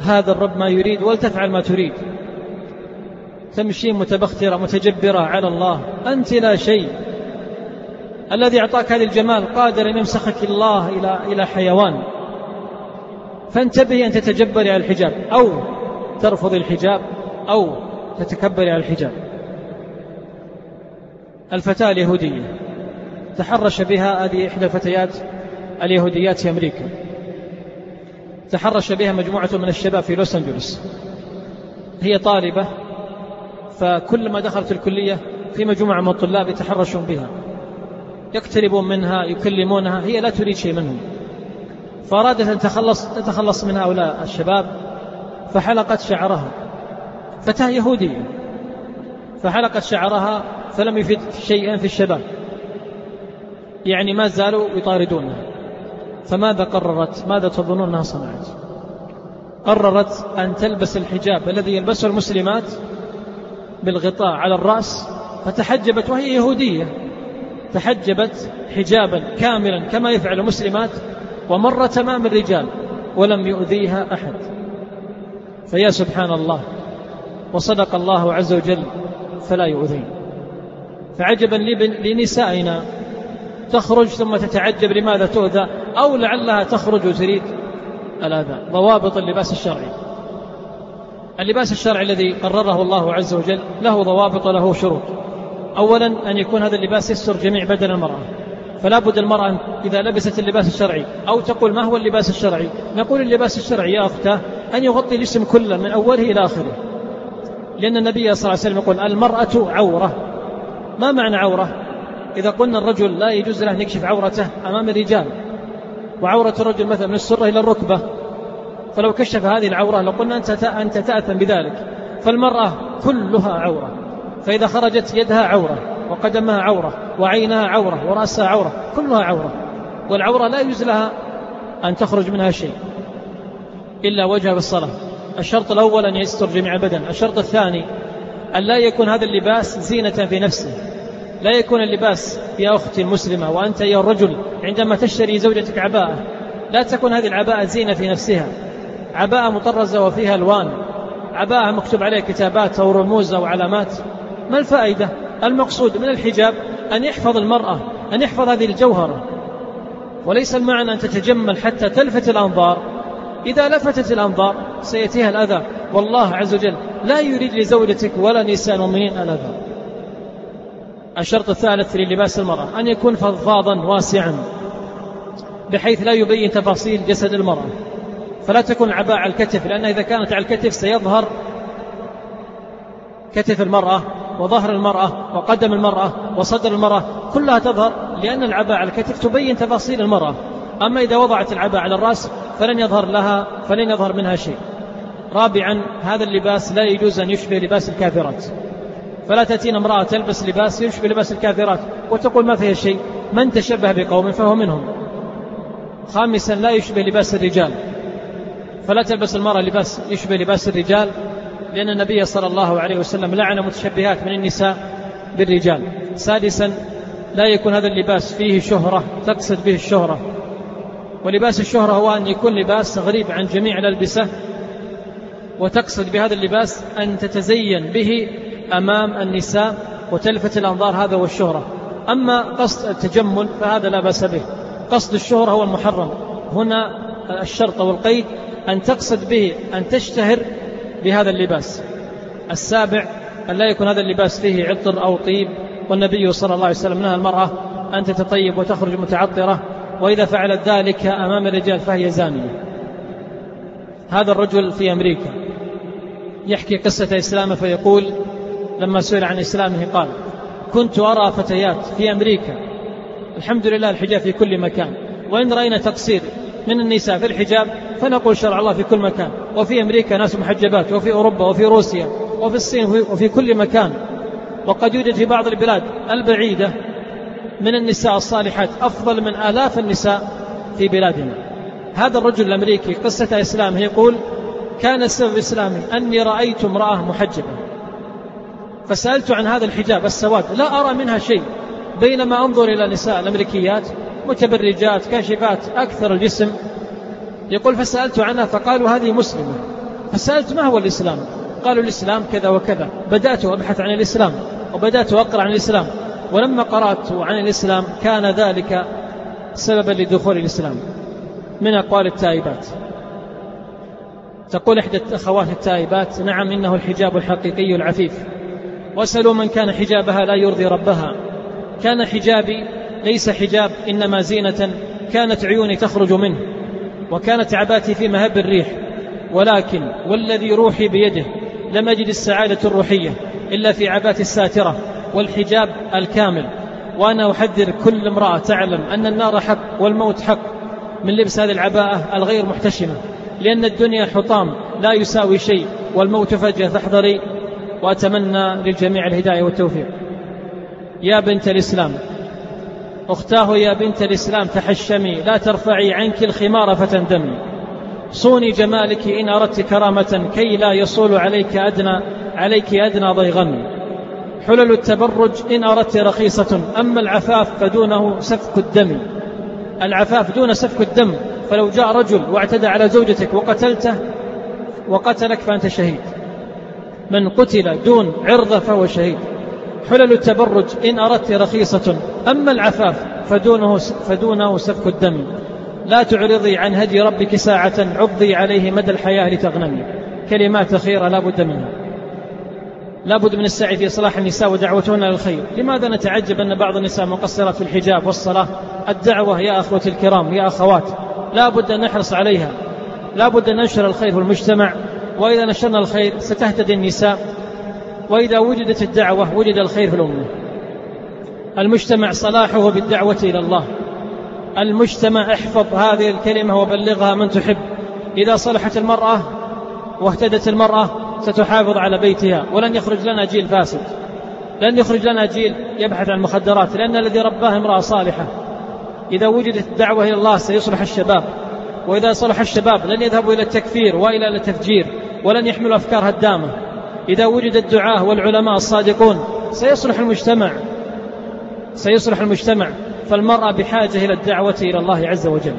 هذا الرب ما يريد ولتفعل ما تريد. تمشين متبخترة متجبرة على الله. أنت لا شيء. الذي أعطاك هذا الجمال قادر أن يمسخك الله إلى إلى حيوان. فانتبهي أن تتجبري على الحجاب أو ترفضي الحجاب أو تتكبري على الحجاب. الفتاة اليهودية. تحرش بها هذه إحدى الفتيات اليهوديات في أمريكا. تحرش بها مجموعة من الشباب في لوس أنجلوس. هي طالبة فكلما دخلت الكلية في مجموعة من الطلاب يتحرشون بها. يقتربون منها يكلمونها هي لا تريد شيء منهم. فأرادت أن تتخلص, تتخلص من هؤلاء الشباب فحلقت شعرها فتاة يهودية. فحلقت شعرها فلم يفد شيئا في الشباب. يعني ما زالوا يطاردونها. فماذا قررت؟ ماذا تظنون أنها صنعت؟ قررت أن تلبس الحجاب الذي يلبسه المسلمات بالغطاء على الرأس فتحجبت وهي يهودية. تحجبت حجابا كاملا كما يفعل المسلمات ومر تمام الرجال ولم يؤذيها أحد. فيا سبحان الله وصدق الله عز وجل فلا يؤذين. فعجبا لنسائنا تخرج ثم تتعجب لماذا تؤذى؟ أو لعلها تخرج وتريد الأذى. ضوابط اللباس الشرعي. اللباس الشرعي الذي قرره الله عز وجل له ضوابط وله شروط. أولا أن يكون هذا اللباس يستر جميع بدن المرأة. فلا بد المرأة إذا لبست اللباس الشرعي أو تقول ما هو اللباس الشرعي؟ نقول اللباس الشرعي يا أختاه أن يغطي الجسم كله من أوله إلى آخره. لأن النبي صلى الله عليه وسلم يقول المرأة عورة. ما معنى عورة؟ إذا قلنا الرجل لا يجوز له أن يكشف عورته أمام الرجال. وعورة الرجل مثلا من السرة إلى الركبة. فلو كشف هذه العورة لقلنا أنت أنت تأثم بذلك. فالمرأة كلها عورة. فإذا خرجت يدها عورة. وقدمها عورة وعينها عورة ورأسها عورة كلها عورة. والعورة لا يجوز لها أن تخرج منها شيء إلا وجهها بالصلاة. الشرط الأول أن يستر جميع البدن الشرط الثاني أن لا يكون هذا اللباس زينة في نفسه. لا يكون اللباس يا أختي المسلمة وأنت يا الرجل عندما تشتري زوجتك عباءة لا تكون هذه العباءة زينة في نفسها. عباءة مطرزة وفيها ألوان. عباءة مكتوب عليها كتابات أو رموز أو علامات. ما الفائدة؟ المقصود من الحجاب أن يحفظ المرأة أن يحفظ هذه الجوهرة. وليس المعنى أن تتجمل حتى تلفت الأنظار. إذا لفتت الأنظار سيأتيها الأذى. والله عز وجل لا يريد لزوجتك ولا نساء المؤمنين الأذى. الشرط الثالث للباس المرأة أن يكون فضفاضا واسعا بحيث لا يبين تفاصيل جسد المرأة. فلا تكون عباء على الكتف لأنها إذا كانت على الكتف سيظهر كتف المرأة. وظهر المرأة وقدم المرأة وصدر المرأة كلها تظهر لأن العباء على الكتف تبين تفاصيل المرأة. أما إذا وضعت العباء على الرأس فلن يظهر لها فلن يظهر منها شيء. رابعا هذا اللباس لا يجوز أن يشبه لباس الكافرات. فلا تأتينا امرأة تلبس لباس يشبه لباس الكافرات وتقول ما فيها شيء. من تشبه بقوم فهو منهم. خامسا لا يشبه لباس الرجال. فلا تلبس المرأة لباس يشبه لباس الرجال. لأن النبي صلى الله عليه وسلم لعن متشبهات من النساء بالرجال. سادسا لا يكون هذا اللباس فيه شهرة تقصد به الشهرة. ولباس الشهرة هو أن يكون لباس غريب عن جميع الألبسة وتقصد بهذا اللباس أن تتزين به أمام النساء وتلفت الأنظار هذا هو الشهرة أما قصد التجمل فهذا لا بأس به. قصد الشهرة هو المحرم. هنا الشرط والقيد أن تقصد به أن تشتهر بهذا اللباس. السابع أن لا يكون هذا اللباس فيه عطر أو طيب. والنبي صلى الله عليه وسلم نهى المرأة أن تتطيب وتخرج متعطرة وإذا فعلت ذلك أمام الرجال فهي زانية. هذا الرجل في أمريكا. يحكي قصة إسلامه فيقول لما سئل عن إسلامه قال كنت أرى فتيات في أمريكا. الحمد لله الحجاب في كل مكان. وإن رأينا تقصير من النساء في الحجاب فنقول شرع الله في كل مكان. وفي أمريكا ناس محجبات وفي أوروبا وفي روسيا وفي الصين وفي كل مكان. وقد يوجد في بعض البلاد البعيدة من النساء الصالحات أفضل من آلاف النساء في بلادنا. هذا الرجل الأمريكي قصة إسلامه يقول كان سبب إسلامي أني رأيت امرأة محجبة. فسألت عن هذا الحجاب السواد لا أرى منها شيء بينما أنظر إلى النساء الأمريكيات متبرجات كاشفات أكثر الجسم. يقول فسألت عنها فقالوا هذه مسلمة. فسألت ما هو الإسلام؟ قالوا الإسلام كذا وكذا. بدأت أبحث عن الإسلام وبدأت أقرأ عن الإسلام. ولما قرأت عن الإسلام كان ذلك سببا لدخول الإسلام من أقوال التائبات. تقول إحدى الأخوات التائبات نعم إنه الحجاب الحقيقي العفيف. واسألوا من كان حجابها لا يرضي ربها. كان حجابي ليس حجاب إنما زينة. كانت عيوني تخرج منه وكانت عباتي في مهب الريح. ولكن والذي روحي بيده لم أجد السعادة الروحية إلا في عبات الساترة والحجاب الكامل. وأنا أحذر كل امرأة تعلم أن النار حق والموت حق من لبس هذه العباءة الغير محتشمة لأن الدنيا حطام لا يساوي شيء والموت فجأة فاحذري وأتمنى للجميع الهداية والتوفيق. يا بنت الإسلام أختاه يا بنت الإسلام تحشمي لا ترفعي عنك الخمار فتندمي. صوني جمالك إن أردت كرامة كي لا يصول عليك أدنى عليك أدنى ضيغم. حلل التبرج إن أردت رخيصة أما العفاف فدونه سفك الدم. العفاف دون سفك الدم فلو جاء رجل واعتدى على زوجتك وقتلته وقتلك فأنت شهيد. من قتل دون عرضة فهو شهيد. حلل التبرج إن أردت رخيصة أما العفاف فدونه, فدونه سفك الدم. لا تعرضي عن هدي ربك ساعة عضي عليه مدى الحياة لتغنمي. كلمات أخيرة لا بد منها. لا بد من السعي في إصلاح النساء ودعوتهن للخير لماذا نتعجب أن بعض النساء مقصرات في الحجاب والصلاة؟ الدعوة يا أخوتي الكرام يا أخوات لا بد أن نحرص عليها. لا بد أن ننشر الخير في المجتمع وإذا نشرنا الخير ستهتدي النساء. وإذا وجدت الدعوة وجد الخير في الأمة المجتمع صلاحه بالدعوة إلى الله. المجتمع احفظ هذه الكلمة وبلغها من تحب. إذا صلحت المرأة واهتدت المرأة ستحافظ على بيتها. ولن يخرج لنا جيل فاسد. لن يخرج لنا جيل يبحث عن المخدرات لأن الذي رباه امرأة صالحة. إذا وجدت الدعوة إلى الله سيصلح الشباب. وإذا صلح الشباب لن يذهبوا إلى التكفير وإلى التفجير. ولن يحملوا أفكار هدامة. إذا وجد الدعاة والعلماء الصادقون سيصلح المجتمع. سيصلح المجتمع. فالمرأة بحاجة إلى الدعوة إلى الله عز وجل.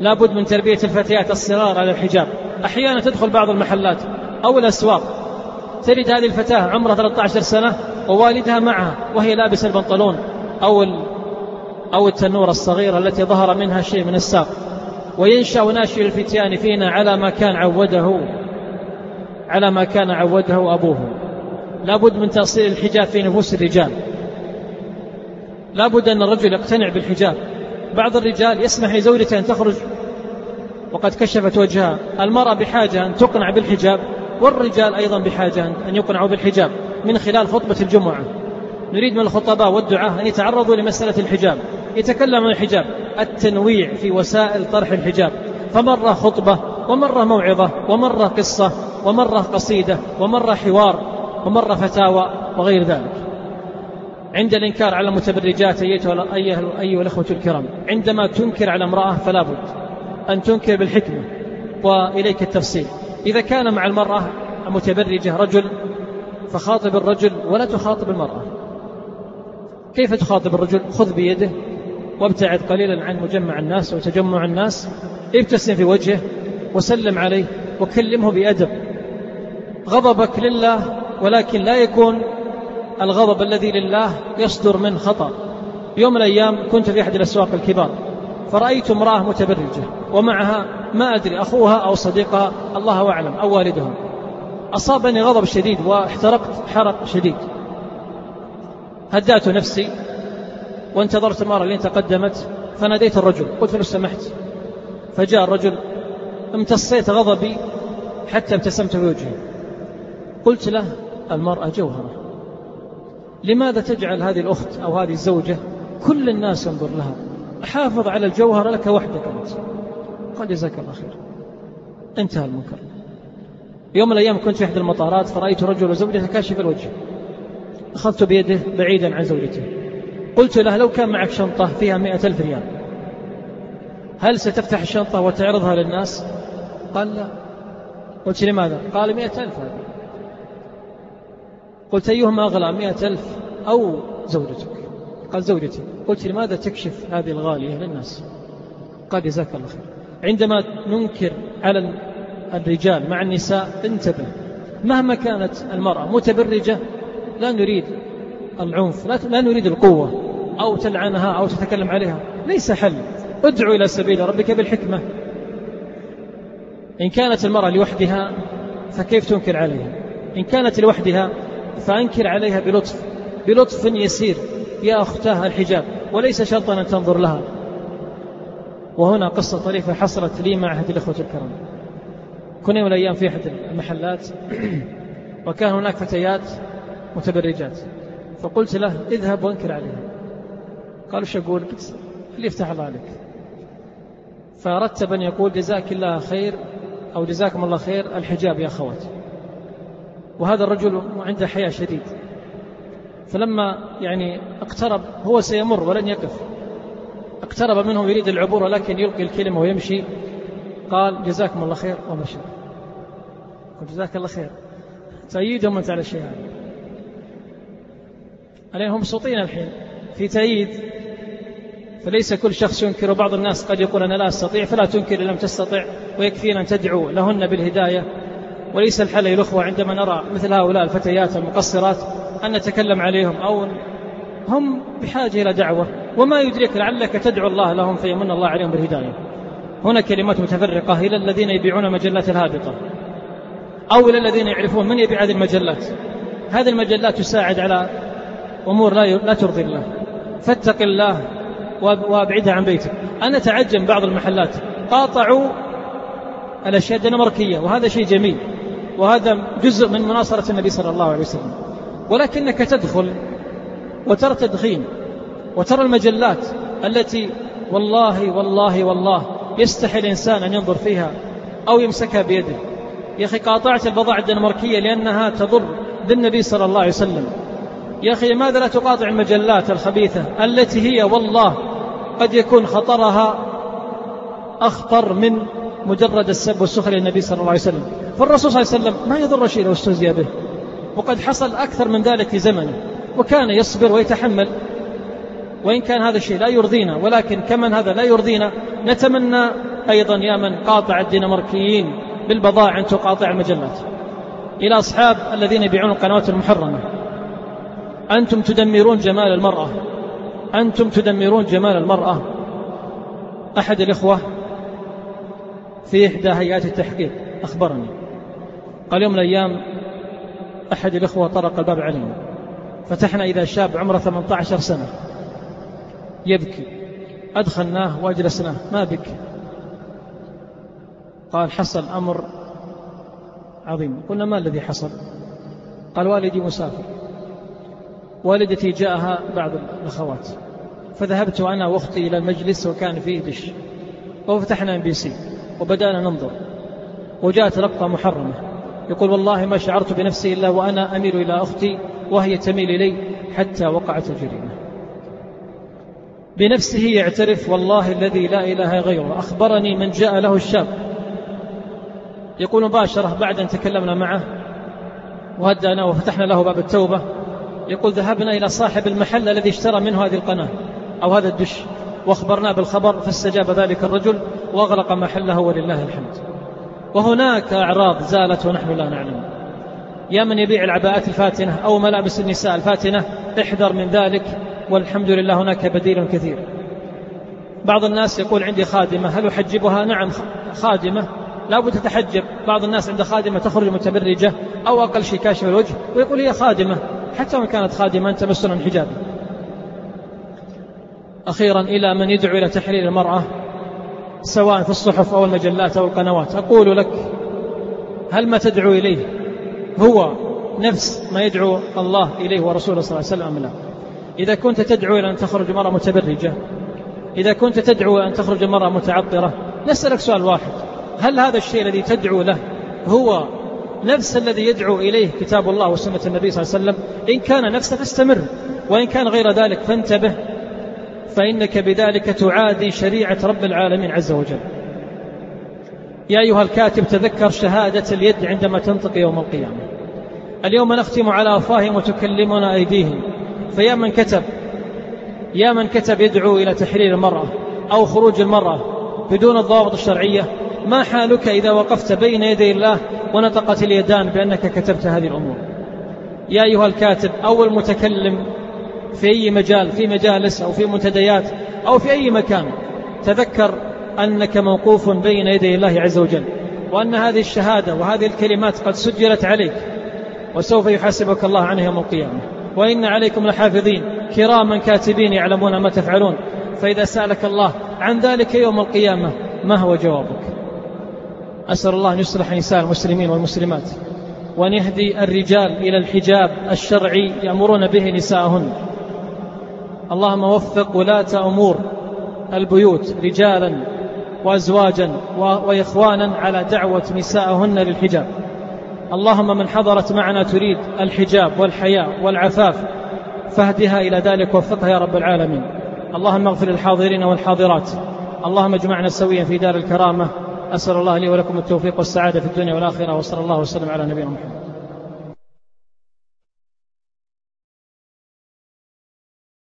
لا بد من تربية الفتيات الصغار على الحجاب. أحيانا تدخل بعض المحلات أو الأسواق. تجد هذه الفتاة عمرها 13 سنة ووالدها معها وهي لابسة البنطلون أو أو التنورة الصغيرة التي ظهر منها شيء من الساق. وينشأ ناشئ الفتيان فينا على ما كان عوده. على ما كان عوده أبوه. لا بد من تأصيل الحجاب في نفوس الرجال. لا بد أن الرجل يقتنع بالحجاب. بعض الرجال يسمح لزوجته أن تخرج وقد كشفت وجهها. المرأة بحاجة أن تقنع بالحجاب والرجال أيضا بحاجة أن يقنعوا بالحجاب. من خلال خطبة الجمعة. نريد من الخطباء والدعاة أن يتعرضوا لمسألة الحجاب. يتكلم عن الحجاب. التنويع في وسائل طرح الحجاب. فمرة خطبة ومرة موعظة ومرة قصة ومرة قصيدة ومرة حوار ومرة فتاوى وغير ذلك. عند الإنكار على المتبرجات أيها الأخوة الكرام عندما تنكر على امرأة فلا بد أن تنكر بالحكمة وإليك التفصيل. إذا كان مع المرأة المتبرجة رجل فخاطب الرجل ولا تخاطب المرأة. كيف تخاطب الرجل؟ خذ بيده وابتعد قليلا عن مجمع الناس وتجمع الناس ابتسم في وجهه وسلم عليه وكلمه بأدب. غضبك لله ولكن لا يكون الغضب الذي لله يصدر من خطأ. يوم من الأيام كنت في أحد الأسواق الكبار فرأيت امرأة متبرجة ومعها ما أدري أخوها أو صديقها الله أعلم أو والدهم. أصابني غضب شديد واحترقت حرق شديد. هدأت نفسي وانتظرت المرأة اللي تقدمت فناديت الرجل قلت له سمحت. فجاء الرجل امتصيت غضبي حتى ابتسمت في وجهه قلت له المرأة جوهرة. لماذا تجعل هذه الأخت أو هذه الزوجة كل الناس ينظر لها؟ حافظ على الجوهر لك وحدك أنت. قال جزاك الله خير. انتهى المنكر. يوم من الأيام كنت في إحدى المطارات فرأيت رجل وزوجته كاشف الوجه. أخذت بيده بعيدا عن زوجته. قلت له لو كان معك شنطة فيها مئة ألف ريال هل ستفتح الشنطة وتعرضها للناس؟ قال لا. قلت لماذا؟ قال مئة ألف هذه. قلت أيهما أغلى مئة ألف أو زوجتك؟ قال زوجتي. قلت لماذا تكشف هذه الغالية للناس؟ قال جزاك الله خير. عندما ننكر على الرجال مع النساء انتبه. مهما كانت المرأة متبرجة لا نريد العنف لا نريد القوة أو تلعنها أو تتكلم عليها. ليس حل. ادعو إلى سبيل ربك بالحكمة. إن كانت المرأة لوحدها فكيف تنكر عليها؟ إن كانت لوحدها فأنكر عليها بلطف بلطف يسير. يا أختاه الحجاب وليس شرطا أن تنظر لها. وهنا قصة طريفة حصلت لي مع أحد الأخوة الكرام. كنا يوم الأيام في أحد المحلات وكان هناك فتيات متبرجات. فقلت له اذهب وانكر عليها. قال وش أقول قلت اللي يفتح الله عليك. فرتب أن يقول جزاك الله خير أو جزاكم الله خير الحجاب يا أخوات. وهذا الرجل عنده حياة شديد. فلما يعني اقترب هو سيمر ولن يقف. اقترب منه يريد العبور ولكن يلقي الكلمة ويمشي. قال جزاكم الله خير. ومشى جزاك الله خير. تأييدهم أنت على الشيء هذا عليهم مبسوطين الحين. في تأييد فليس كل شخص ينكر بعض الناس قد يقول أنا لا أستطيع. فلا تنكر إن لم تستطع ويكفينا أن تدعو لهن بالهداية. وليس الحل يا الأخوة عندما نرى مثل هؤلاء الفتيات المقصرات أن نتكلم عليهم أو هم بحاجة إلى دعوة. وما يدرك لعلك تدعو الله لهم فيمن الله عليهم بالهداية. هنا كلمات متفرقة إلى الذين يبيعون مجلات الهابطة أو إلى الذين يعرفون من يبيع هذه المجلات. هذه المجلات تساعد على أمور لا لا ترضي الله. فاتق الله وابعدها عن بيتك. أنا أتعجب بعض المحلات. قاطعوا الأشياء الدنماركية وهذا شيء جميل. وهذا جزء من مناصرة النبي صلى الله عليه وسلم. ولكنك تدخل وترى التدخين وترى المجلات التي والله والله والله يستحي الإنسان أن ينظر فيها أو يمسكها بيده. يا أخي قاطعت البضاعة الدنماركية لأنها تضر بالنبي صلى الله عليه وسلم. يا أخي لماذا لا تقاطع المجلات الخبيثة التي هي والله قد يكون خطرها أخطر من مجرد السب والسخر للنبي صلى الله عليه وسلم؟ فالرسول صلى الله عليه وسلم ما يضر شيء لو استهزئ به. وقد حصل أكثر من ذلك في زمنه. وكان يصبر ويتحمل. وإن كان هذا الشيء لا يرضينا ولكن كمن هذا لا يرضينا نتمنى أيضا يا من قاطع الدنماركيين بالبضائع أن تقاطع المجلات. إلى أصحاب الذين يبيعون القنوات المحرمة. أنتم تدمرون جمال المرأة. أنتم تدمرون جمال المرأة. أحد الإخوة في إحدى هيئات التحقيق. أخبرني. قال يوم من الأيام أحد الإخوة طرق الباب علينا فتحنا إذا شاب عمره 18 سنة. يبكي. أدخلناه وأجلسناه. ما بك قال حصل أمر عظيم. قلنا ما الذي حصل؟ قال والدي مسافر. والدتي جاءها بعض الأخوات. فذهبت أنا وأختي إلى المجلس وكان فيه دش. وفتحنا MBC. وبدأنا ننظر. وجاءت لقطة محرمة. يقول والله ما شعرت بنفسي إلا وأنا أميل إلى أختي وهي تميل إلي حتى وقعت الجريمة بنفسه يعترف والله الذي لا إله غيره. أخبرني من جاء له الشاب. يقول مباشرة بعد أن تكلمنا معه. وهدأنا وفتحنا له باب التوبة. يقول ذهبنا إلى صاحب المحل الذي اشترى منه هذه القناة أو هذا الدش. واخبرناه بالخبر فاستجاب ذلك الرجل واغلق محله ولله الحمد. وهناك أعراض زالت ونحن لا نعلم. يا من يبيع العباءات الفاتنة أو ملابس النساء الفاتنة احذر من ذلك والحمد لله هناك بديل كثير. بعض الناس يقول عندي خادمة هل أحجبها؟ نعم خادمة. لا بد تتحجب. بعض الناس عند خادمة تخرج متبرجة أو أقل شيء كاشف الوجه ويقول هي خادمة حتى وإن كانت خادمة مسر الحجاب أخيرا إلى من يدعو إلى تحرير المرأة؟ سواء في الصحف أو المجلات أو القنوات. أقول لك هل ما تدعو إليه هو نفس ما يدعو الله إليه ورسوله صلى الله عليه وسلم لا؟ إذا كنت تدعو إلى أن تخرج مرأة متبرجة إذا كنت تدعو أن تخرج مرأة متعطرة نسألك سؤال واحد. هل هذا الشيء الذي تدعو له هو نفس الذي يدعو إليه كتاب الله وسنة النبي صلى الله عليه وسلم؟ إن كان نفسه فاستمر وإن كان غير ذلك فانتبه. فإنك بذلك تعادي شريعة رب العالمين عز وجل. يا أيها الكاتب تذكر شهادة اليد عندما تنطق يوم القيامة. اليوم نختم على أفواههم وتكلمنا أيديهم. فيا من كتب يا من كتب يدعو إلى تحرير المرأة أو خروج المرأة بدون الضوابط الشرعية. ما حالك إذا وقفت بين يدي الله ونطقت اليدان بأنك كتبت هذه الأمور؟ يا أيها الكاتب أو المتكلم في أي مجال في مجالس أو في منتديات أو في أي مكان تذكر أنك موقوف بين يدي الله عز وجل وأن هذه الشهادة وهذه الكلمات قد سجلت عليك وسوف يحاسبك الله عنها يوم القيامة. وإن عليكم لحافظين كراما كاتبين يعلمون ما تفعلون. فإذا سألك الله عن ذلك يوم القيامة ما هو جوابك؟ أسأل الله أن يصلح نساء المسلمين والمسلمات وأن يهدي الرجال إلى الحجاب الشرعي يأمرون به نساءهن. اللهم وفق ولاة أمور البيوت رجالا وأزواجا وإخوانا على دعوة نساءهن للحجاب. اللهم من حضرت معنا تريد الحجاب والحياء والعفاف فاهدها إلى ذلك وفقها يا رب العالمين. اللهم اغفر للحاضرين والحاضرات. اللهم اجمعنا سويا في دار الكرامة. أسأل الله لي ولكم التوفيق والسعادة في الدنيا والآخرة. وصلى الله وسلم على نبينا محمد.